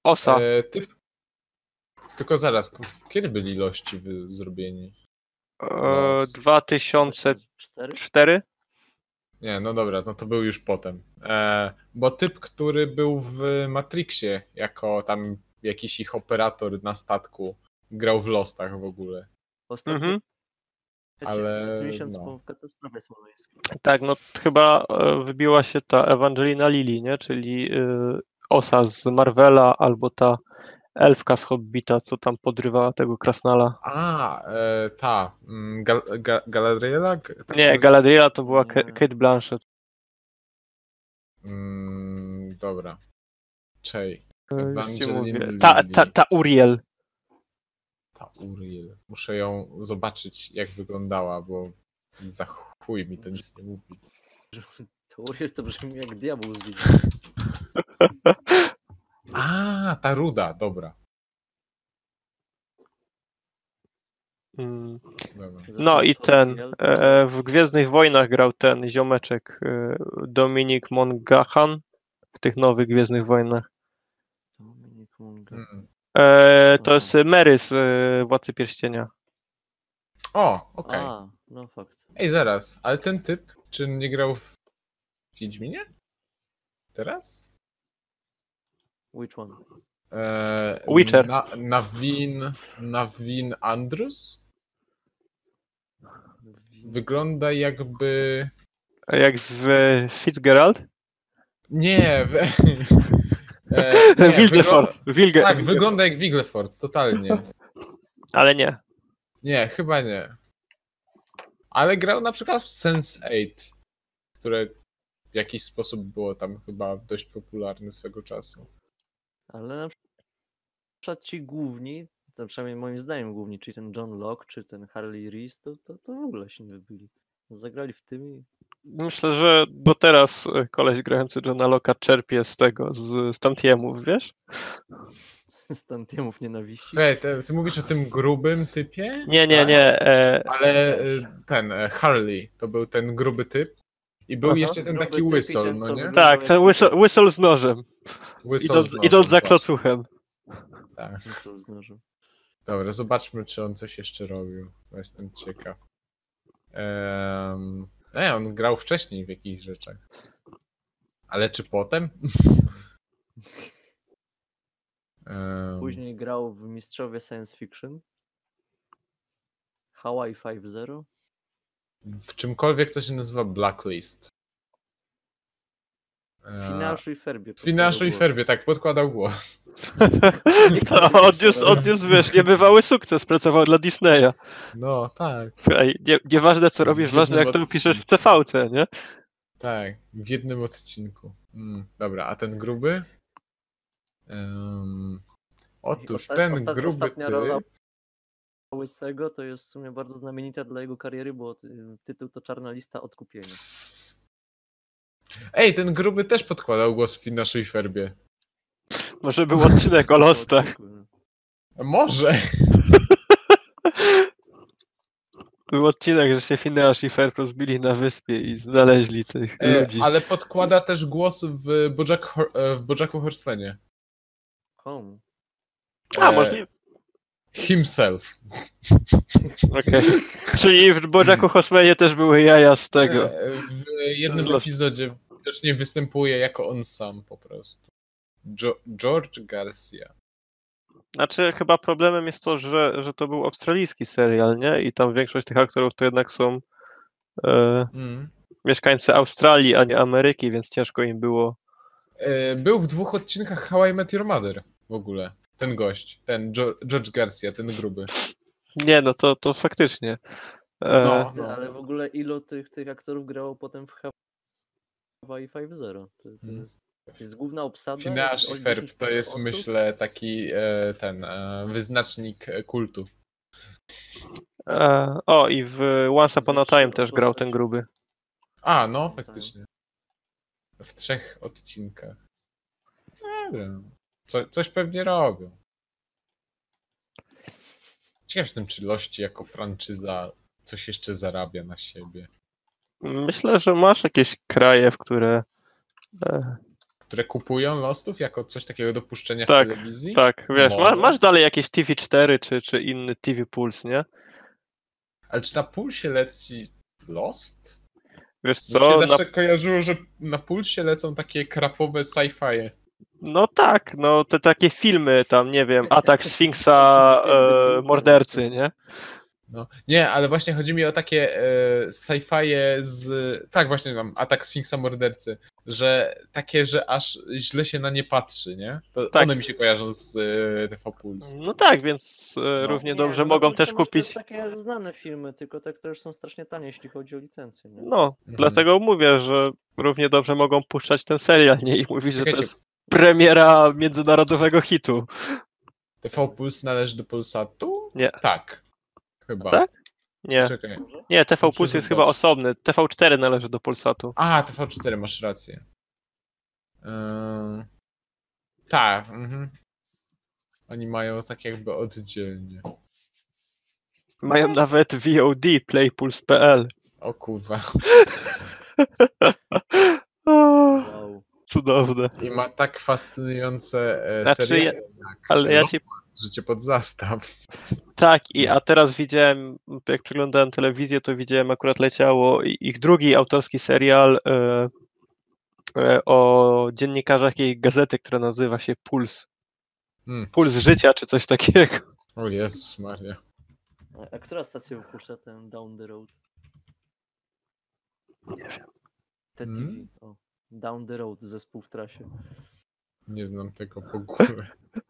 Speaker 3: Osa.
Speaker 1: E, typ... Tylko zaraz, kiedy byli lości wy- zrobieni?
Speaker 3: E, 2004?
Speaker 2: Cztery?
Speaker 1: Nie, no dobra, no to był już potem. E, bo typ, który był w Matrixie, jako tam jakiś ich operator na statku, grał w Lostach w ogóle.
Speaker 2: Ostatnio
Speaker 3: Mhm.
Speaker 1: ale
Speaker 2: miesiąc
Speaker 1: no.
Speaker 2: po katastrofie smoleńskiej.
Speaker 3: Tak, no chyba e, wybiła się ta Evangelina Lilly, nie? Czyli y, Osa z Marvela albo ta elfka z Hobbita, co tam podrywała tego Krasnala.
Speaker 1: A, e, ta. mm, Gal, Ga, Galadriela? Tak
Speaker 3: Nie, Galadriela to była. Kate Blanchett.
Speaker 1: Mm, dobra. Czej.
Speaker 3: E. Ta, ta, ta Uriel.
Speaker 1: Ta Uriel. Muszę ją zobaczyć, jak wyglądała, bo za chuj mi to nic nie mówi.
Speaker 2: To Uriel to brzmi jak diabeł z.
Speaker 1: A, ta ruda, dobra.
Speaker 3: Mm. No i ten,
Speaker 2: to-
Speaker 3: e, w Gwiezdnych Wojnach grał ten ziomeczek, e, Dominik Monaghan w tych nowych Gwiezdnych Wojnach.
Speaker 2: Dominik Munga.
Speaker 1: Mm.
Speaker 3: E, to jest e, Władcy Pierścienia.
Speaker 1: O, okej.
Speaker 2: A, no fakt.
Speaker 1: Ej, zaraz, ale ten typ, czy nie grał w Wiedźminie? Teraz?
Speaker 2: Which one?
Speaker 1: Eee,
Speaker 3: Witcher.
Speaker 1: Na, Navin, Navin Andrus? Wygląda jakby...
Speaker 3: Jak w e, Fitzgerald?
Speaker 1: Nie, eee, nie,
Speaker 3: Wildefort.
Speaker 1: wygląda-
Speaker 3: Wilge...
Speaker 1: Tak, wygląda jak Wiglefort, totalnie.
Speaker 3: Ale nie.
Speaker 1: Nie, chyba nie. Ale grał na przykład w Sense8, które w jakiś sposób było tam chyba dość popularne swego czasu.
Speaker 2: Ale na przykład ci główni, to przynajmniej moim zdaniem główni, czyli ten John Locke, czy ten Harley Reese, to, to, to w ogóle się nie wybili. Zagrali w tym i
Speaker 3: Myślę, że do teraz e, koleś grający Johna Locka czerpie z tego, z, z tantiemów, wiesz?
Speaker 2: z tantiemów nienawiści.
Speaker 1: Czekaj, ty, ty mówisz o tym grubym typie?
Speaker 3: Nie, nie, nie. E,
Speaker 1: Ale y, ten, e, Harley, to był ten gruby typ. I był
Speaker 2: Aha,
Speaker 1: jeszcze ten taki whistle, no nie?
Speaker 3: tak, ten whistle, whistle z nożem.
Speaker 1: Whistle
Speaker 3: Idąc,
Speaker 1: z nożem,
Speaker 3: idąc za klocuchem.
Speaker 1: Tak.
Speaker 2: No co zdążył.
Speaker 1: Dobra, zobaczmy, czy on coś jeszcze robił. Bo jestem ciekaw. Um, nie, on grał wcześniej w jakichś rzeczach. Ale czy potem? Em,
Speaker 2: Później grał w Mistrzowie Science Fiction. Hawaii 5.0.
Speaker 1: w czymkolwiek, co się nazywa Blacklist. E,
Speaker 2: Finaszu i Ferbie.
Speaker 1: w Finaszu i Ferbie, tak, podkładał głos.
Speaker 3: To odniósł, odniósł, wiesz, niebywały sukces, pracował dla Disneya.
Speaker 1: No, tak,
Speaker 3: Słuchaj, nie, nieważne co robisz, ważne jak to piszesz w. TVC, nie?
Speaker 1: tak, w jednym odcinku. Mm, dobra, a ten gruby? Um, otóż ten gruby
Speaker 2: ostatnia rola. Łysego to jest w sumie bardzo znamienita dla jego kariery, bo ty- tytuł to Czarna Lista Odkupienia.
Speaker 1: Ej, ten gruby też podkładał głos w naszej ferbie.
Speaker 3: Może był odcinek o lostach.
Speaker 1: Może.
Speaker 3: Był odcinek, że się Phineas i Ferb rozbili na wyspie i znaleźli tych
Speaker 1: E,
Speaker 3: ludzi.
Speaker 1: ale podkłada też głos w, Bojack, e, w Bojacku Horsemanie.
Speaker 2: Home.
Speaker 3: A,
Speaker 1: e,
Speaker 3: możliwe.
Speaker 1: Himself.
Speaker 3: Okej. Czyli w Bojacku Horsemanie też były jaja z tego.
Speaker 1: E, W jednym
Speaker 3: Los.
Speaker 1: epizodzie też nie występuje jako on sam po prostu. Jo- George Garcia.
Speaker 3: Znaczy, chyba problemem jest to, że, że to był australijski serial, nie? I tam większość tych aktorów to jednak są e,
Speaker 1: Mm.
Speaker 3: mieszkańcy Australii, a nie Ameryki, więc ciężko im było.
Speaker 1: E, Był w dwóch odcinkach How I Met Your Mother w ogóle. Ten gość, ten George Garcia, ten gruby.
Speaker 3: Nie, no to, to faktycznie. E,
Speaker 1: No.
Speaker 2: No, ale w ogóle ilu tych, tych aktorów grało potem w Hawaii 5.0? To, to,
Speaker 1: Mm.
Speaker 2: jest, to jest główna obsada?
Speaker 1: Finash
Speaker 2: jest
Speaker 1: i Ferb
Speaker 2: 10
Speaker 1: to jest
Speaker 2: osób?
Speaker 1: myślę taki e, ten e, wyznacznik kultu.
Speaker 3: e, o, i w Once Upon a Time też grał ten gruby.
Speaker 1: A, no faktycznie. W trzech odcinkach. Nie wiem. Co, coś pewnie robią. Ciekaw jestem, czy Lości jako franczyza coś jeszcze zarabia na siebie.
Speaker 3: Myślę, że masz jakieś kraje, w które. E,
Speaker 1: Które kupują Lostów jako coś takiego do puszczenia
Speaker 3: Tak,
Speaker 1: w telewizji?
Speaker 3: tak, wiesz, ma, masz dalej jakieś TV4 czy, czy inny TV Puls, nie?
Speaker 1: Ale czy na pulsie leci Lost?
Speaker 3: Wiesz
Speaker 1: Co? Mi się
Speaker 3: Na,
Speaker 1: zawsze kojarzyło, że na pulsie lecą takie krapowe sci-fi.
Speaker 3: No tak, no te takie filmy tam, nie wiem, Atak Sfinksa e, mordercy, nie?
Speaker 1: No. Nie, ale właśnie chodzi mi o takie e, sci-fi z. Tak, właśnie mam atak Sfinksa mordercy. Że takie, że aż źle się na nie patrzy, nie? To
Speaker 3: Tak.
Speaker 1: One mi się kojarzą z e, TV Puls.
Speaker 3: No tak, więc e, równie
Speaker 2: Nie,
Speaker 3: dobrze
Speaker 2: no
Speaker 3: mogą
Speaker 2: Pulsie
Speaker 3: też kupić.
Speaker 2: takie znane filmy, tylko te, które już są strasznie tanie, jeśli chodzi o licencję. Nie?
Speaker 3: No,
Speaker 1: Mhm.
Speaker 3: dlatego mówię, że równie dobrze mogą puszczać ten serial, nie? I mówić, że to
Speaker 1: Czekajcie,
Speaker 3: jest premiera międzynarodowego hitu.
Speaker 1: TV Puls należy do Polsatu?
Speaker 3: Nie.
Speaker 1: Tak. Chyba.
Speaker 3: Tak? Nie,
Speaker 1: Czekaj.
Speaker 3: nie, TV Puls jest chyba osobny. TV4 należy do Polsatu.
Speaker 1: A, TV4, masz rację. Ym, tak. Mhm. Oni mają tak jakby oddzielnie.
Speaker 3: Mają nawet VOD, playpuls.pl.
Speaker 1: O kurwa.
Speaker 3: Cudowne.
Speaker 1: I ma tak fascynujące e,
Speaker 3: Znaczy,
Speaker 1: seriale,
Speaker 3: ja- Ale ja ci
Speaker 1: Życie pod zastaw.
Speaker 3: Tak, i a teraz widziałem, jak przeglądałem telewizję, to widziałem akurat leciało i- ich drugi autorski serial e, e, o dziennikarzach jej gazety, która nazywa się Puls.
Speaker 1: Hmm.
Speaker 3: Puls życia, czy coś takiego.
Speaker 1: O Jezus Maria.
Speaker 2: A, a która stacja wypuszcza ten Down the Road?
Speaker 3: Nie wiem.
Speaker 2: TTV.
Speaker 1: Hmm?
Speaker 2: O, Down the Road, zespół w trasie.
Speaker 1: Nie znam tego w ogóle.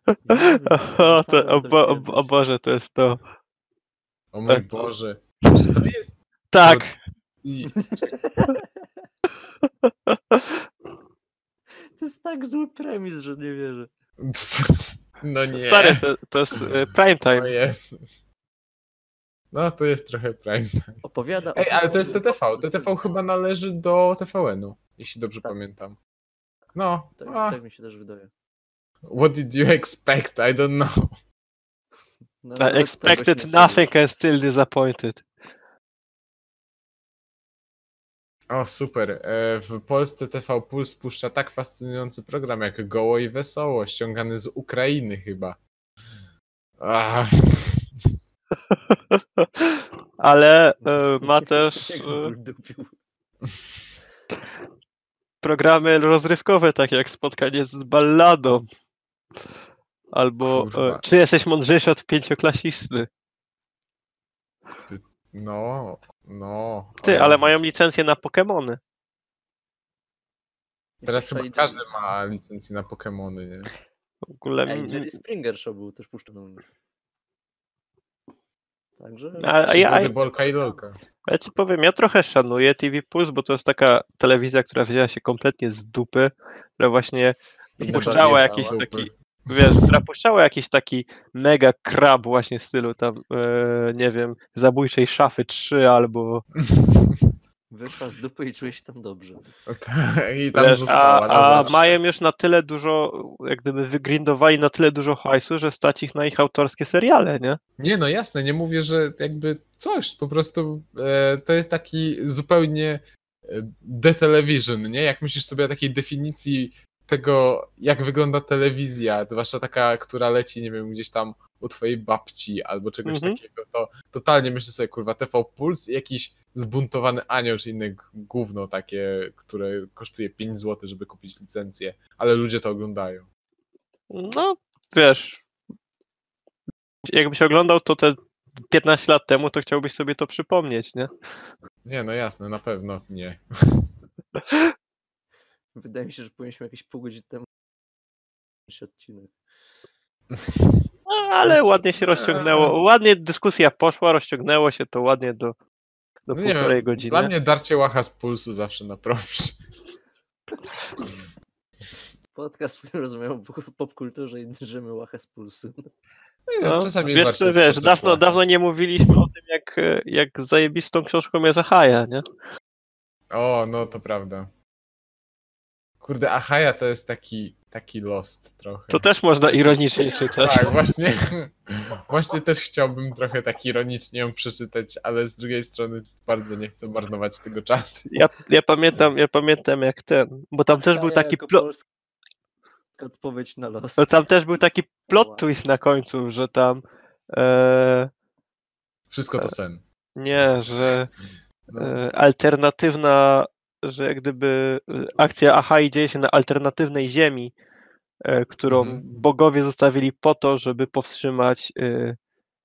Speaker 2: Nie wiem,
Speaker 3: O, to, o, bo, o, o Boże, to jest to.
Speaker 1: O mój
Speaker 3: Tak.
Speaker 1: Boże. Czy to jest...
Speaker 3: Tak,
Speaker 1: I...
Speaker 2: To jest tak zły premis, że nie wierzę.
Speaker 1: No nie.
Speaker 3: stary, to, to jest e, prime
Speaker 1: O
Speaker 3: time.
Speaker 1: Jezus. No to jest trochę prime time.
Speaker 2: Opowiada o
Speaker 1: Ej, ale to jest TTV. TTV chyba należy do TVN-u, jeśli dobrze
Speaker 2: Tak.
Speaker 1: pamiętam. No,
Speaker 2: Tak,
Speaker 1: a,
Speaker 2: tak mi się też wydaje.
Speaker 1: what did you expect? I don't know.
Speaker 2: No,
Speaker 3: I
Speaker 2: tego się
Speaker 3: expected nothing and still disappointed.
Speaker 1: O, super. E, W Polsce TV Puls puszcza tak fascynujący program jak Goło i Wesoło, ściągany z Ukrainy chyba. Ach,
Speaker 3: Ale e, ma też e. programy rozrywkowe, takie jak spotkanie z balladą. Albo
Speaker 1: Kurwa.
Speaker 3: e, czy jesteś mądrzejszy od pięcioklasisty?
Speaker 1: no, no.
Speaker 3: Ty, ale mają licencję na Pokemony.
Speaker 1: Teraz chyba każdy ma licencję na Pokemony, nie?
Speaker 3: W ogóle.
Speaker 2: Ej, Jerry Springer Show był też puszczony. Także...
Speaker 3: A, a, ja,
Speaker 1: Bolka i Lolka.
Speaker 3: Ja ci powiem, ja trochę szanuję TV Puls, bo to jest taka telewizja, która wzięła się kompletnie z dupy, która właśnie
Speaker 1: I
Speaker 3: puszczała
Speaker 1: nadal jest
Speaker 3: jakiś
Speaker 1: dupy.
Speaker 3: taki, wiesz, jakiś taki mega krab właśnie stylu tam, e, nie wiem, Zabójczej Szafy 3 albo
Speaker 2: Wyszła z dupy i czuje się tam dobrze.
Speaker 1: I tam
Speaker 3: Wiesz,
Speaker 1: została
Speaker 3: a, a mają już na tyle dużo, jak gdyby wygrindowali na tyle dużo hajsu, że stać ich na ich autorskie seriale, nie?
Speaker 1: Nie, no jasne, nie mówię, że jakby coś, po prostu e, to jest taki zupełnie e, the television, nie? Jak myślisz sobie o takiej definicji tego, jak wygląda telewizja, zwłaszcza taka, która leci, nie wiem, gdzieś tam u twojej babci albo czegoś
Speaker 3: Mhm.
Speaker 1: takiego, to totalnie myślę sobie, kurwa, TV Puls i jakiś zbuntowany anioł, czy inne gówno takie, które kosztuje 5 zł, żeby kupić licencję, ale ludzie to oglądają.
Speaker 3: No, wiesz, jakbyś oglądał to te 15 lat temu, to chciałbyś sobie to przypomnieć, nie?
Speaker 1: Nie, no jasne, na pewno nie.
Speaker 2: Wydaje mi się, że powinniśmy jakieś pół godziny temu odcinek.
Speaker 3: No, ale ładnie się rozciągnęło, ładnie dyskusja poszła, rozciągnęło się to ładnie do, do
Speaker 1: No
Speaker 3: półtorej
Speaker 1: wiem,
Speaker 3: godziny.
Speaker 1: Dla mnie darcie łacha z pulsu zawsze na proszę.
Speaker 2: Podcast, w którym rozmawiamy o popkulturze i drżymy łachę z pulsu.
Speaker 3: No,
Speaker 1: Czasami
Speaker 3: wiesz,
Speaker 1: warto
Speaker 3: wiesz, dawno, dawno nie mówiliśmy o tym, jak, e, jak zajebistą książką jest Achaja, nie?
Speaker 1: O, no to prawda. Kurde, Achaja to jest taki, taki lost trochę.
Speaker 3: To też można ironicznie czytać.
Speaker 1: Tak, właśnie. Właśnie też chciałbym trochę tak ironicznie ją przeczytać, ale z drugiej strony bardzo nie chcę marnować tego czasu.
Speaker 3: Ja, ja pamiętam, ja pamiętam jak ten, bo tam też był taki plot,
Speaker 2: odpowiedź na los.
Speaker 3: no tam też był taki plot twist na końcu, że tam e,
Speaker 1: Wszystko to sen.
Speaker 3: nie, że
Speaker 1: No.
Speaker 3: e, alternatywna, że jak gdyby e, akcja Ahai dzieje się na alternatywnej ziemi, e, którą
Speaker 1: Mhm.
Speaker 3: bogowie zostawili po to, żeby powstrzymać e,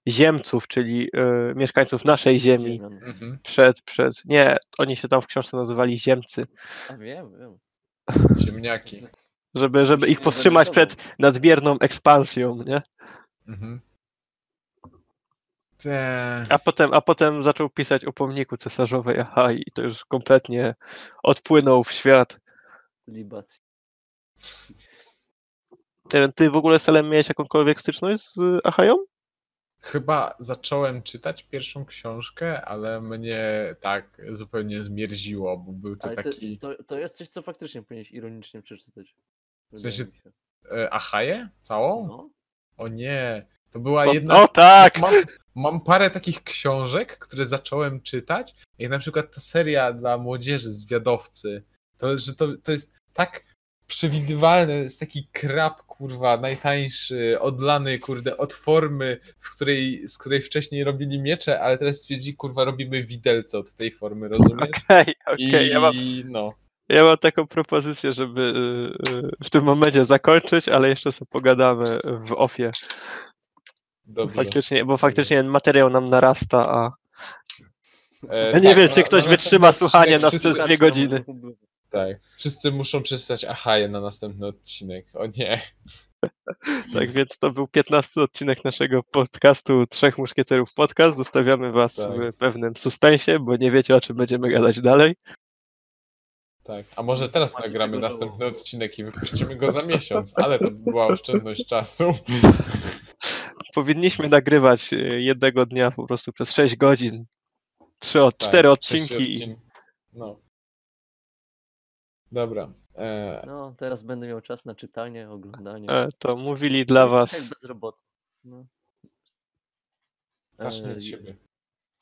Speaker 3: ziemców, czyli e, mieszkańców naszej ziemi.
Speaker 1: Mhm.
Speaker 3: przed, przed, nie, oni się tam w książce nazywali ziemcy,
Speaker 2: A wiem, wiem.
Speaker 1: Ziemniaki.
Speaker 3: żeby, żeby ich powstrzymać przed nadmierną ekspansją, nie?
Speaker 1: Mhm. Te...
Speaker 3: A potem, a potem zaczął pisać o pomniku cesarzowej Ahai i to już kompletnie odpłynął w świat.
Speaker 2: Libacji.
Speaker 3: Ty, w ogóle Selem miałeś jakąkolwiek styczność z Ahają?
Speaker 1: Chyba zacząłem czytać pierwszą książkę, ale mnie tak zupełnie zmierziło, bo był to
Speaker 2: Ale to,
Speaker 1: taki...
Speaker 2: to, to jest coś, co faktycznie powinieneś ironicznie przeczytać.
Speaker 1: W sensie-. E, Ahaję? Całą?
Speaker 2: No.
Speaker 1: O nie, to była
Speaker 3: O,
Speaker 1: jedna...
Speaker 3: o tak!
Speaker 1: Mam, mam parę takich książek, które zacząłem czytać, jak na przykład ta seria dla młodzieży, Zwiadowcy. To, że to, to jest tak przewidywalne, jest taki krab, kurwa, najtańszy, odlany, kurde, od formy, w której, z której wcześniej robili miecze, ale teraz stwierdzi, kurwa, robimy widelce od tej formy, rozumiesz?
Speaker 3: Okej, okej,
Speaker 1: I
Speaker 3: ja, mam,
Speaker 1: no,
Speaker 3: ja mam taką propozycję, żeby y, y, w tym momencie zakończyć, ale jeszcze sobie pogadamy w ofie.
Speaker 1: Dobrze.
Speaker 3: Faktycznie, bo faktycznie materiał nam narasta, a
Speaker 1: E,
Speaker 3: ja nie
Speaker 1: tak,
Speaker 3: wiem,
Speaker 1: na-
Speaker 3: czy ktoś
Speaker 1: na
Speaker 3: wytrzyma słuchanie nas
Speaker 1: wszyscy-
Speaker 3: przez dwie godziny.
Speaker 1: Tak, wszyscy muszą przeczytać Ahaję na następny odcinek. O nie.
Speaker 3: Tak więc to był 15 odcinek naszego podcastu Trzech Muszkieterów Podcast. Zostawiamy Was
Speaker 1: Tak.
Speaker 3: w pewnym suspensie, bo nie wiecie o czym będziemy gadać dalej.
Speaker 1: Tak, a może teraz
Speaker 2: Macie
Speaker 1: nagramy następny odcinek i wypuścimy go za miesiąc, ale to by była oszczędność czasu.
Speaker 3: Powinniśmy nagrywać y, jednego dnia po prostu przez 6 godzin. Trzy, od,
Speaker 1: Tak,
Speaker 3: cztery
Speaker 1: sześć
Speaker 3: odcinki. i-
Speaker 1: odcin- No. Dobra. E,
Speaker 2: No, teraz będę miał czas na czytanie, oglądanie.
Speaker 3: E, To mówili dla
Speaker 2: Jak
Speaker 3: Was.
Speaker 2: bezrobotny. No,
Speaker 1: zacznij od
Speaker 2: e,
Speaker 1: siebie.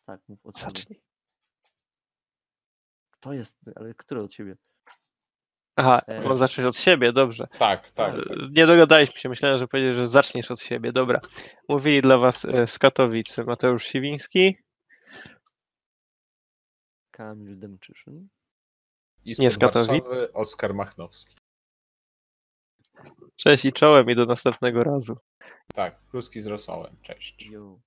Speaker 2: tak, mów od.
Speaker 3: Zacznij.
Speaker 2: Kto jest, ale który od siebie?
Speaker 3: Aha,
Speaker 2: E.
Speaker 3: mam zacząć od siebie, dobrze.
Speaker 1: Tak, tak.
Speaker 3: E, Nie dogadaliśmy się, myślałem, że powiedzieć, że zaczniesz od siebie. Dobra. Mówili dla Was e, z Katowic Mateusz Siwiński.
Speaker 2: Kamil Demczyszyn.
Speaker 1: I
Speaker 3: nie,
Speaker 1: z
Speaker 3: z Katowic.
Speaker 1: Warszawy Oskar Machnowski.
Speaker 3: Cześć i czołem i do następnego razu.
Speaker 1: Tak, kluski z rosołem. Cześć.
Speaker 2: Yo.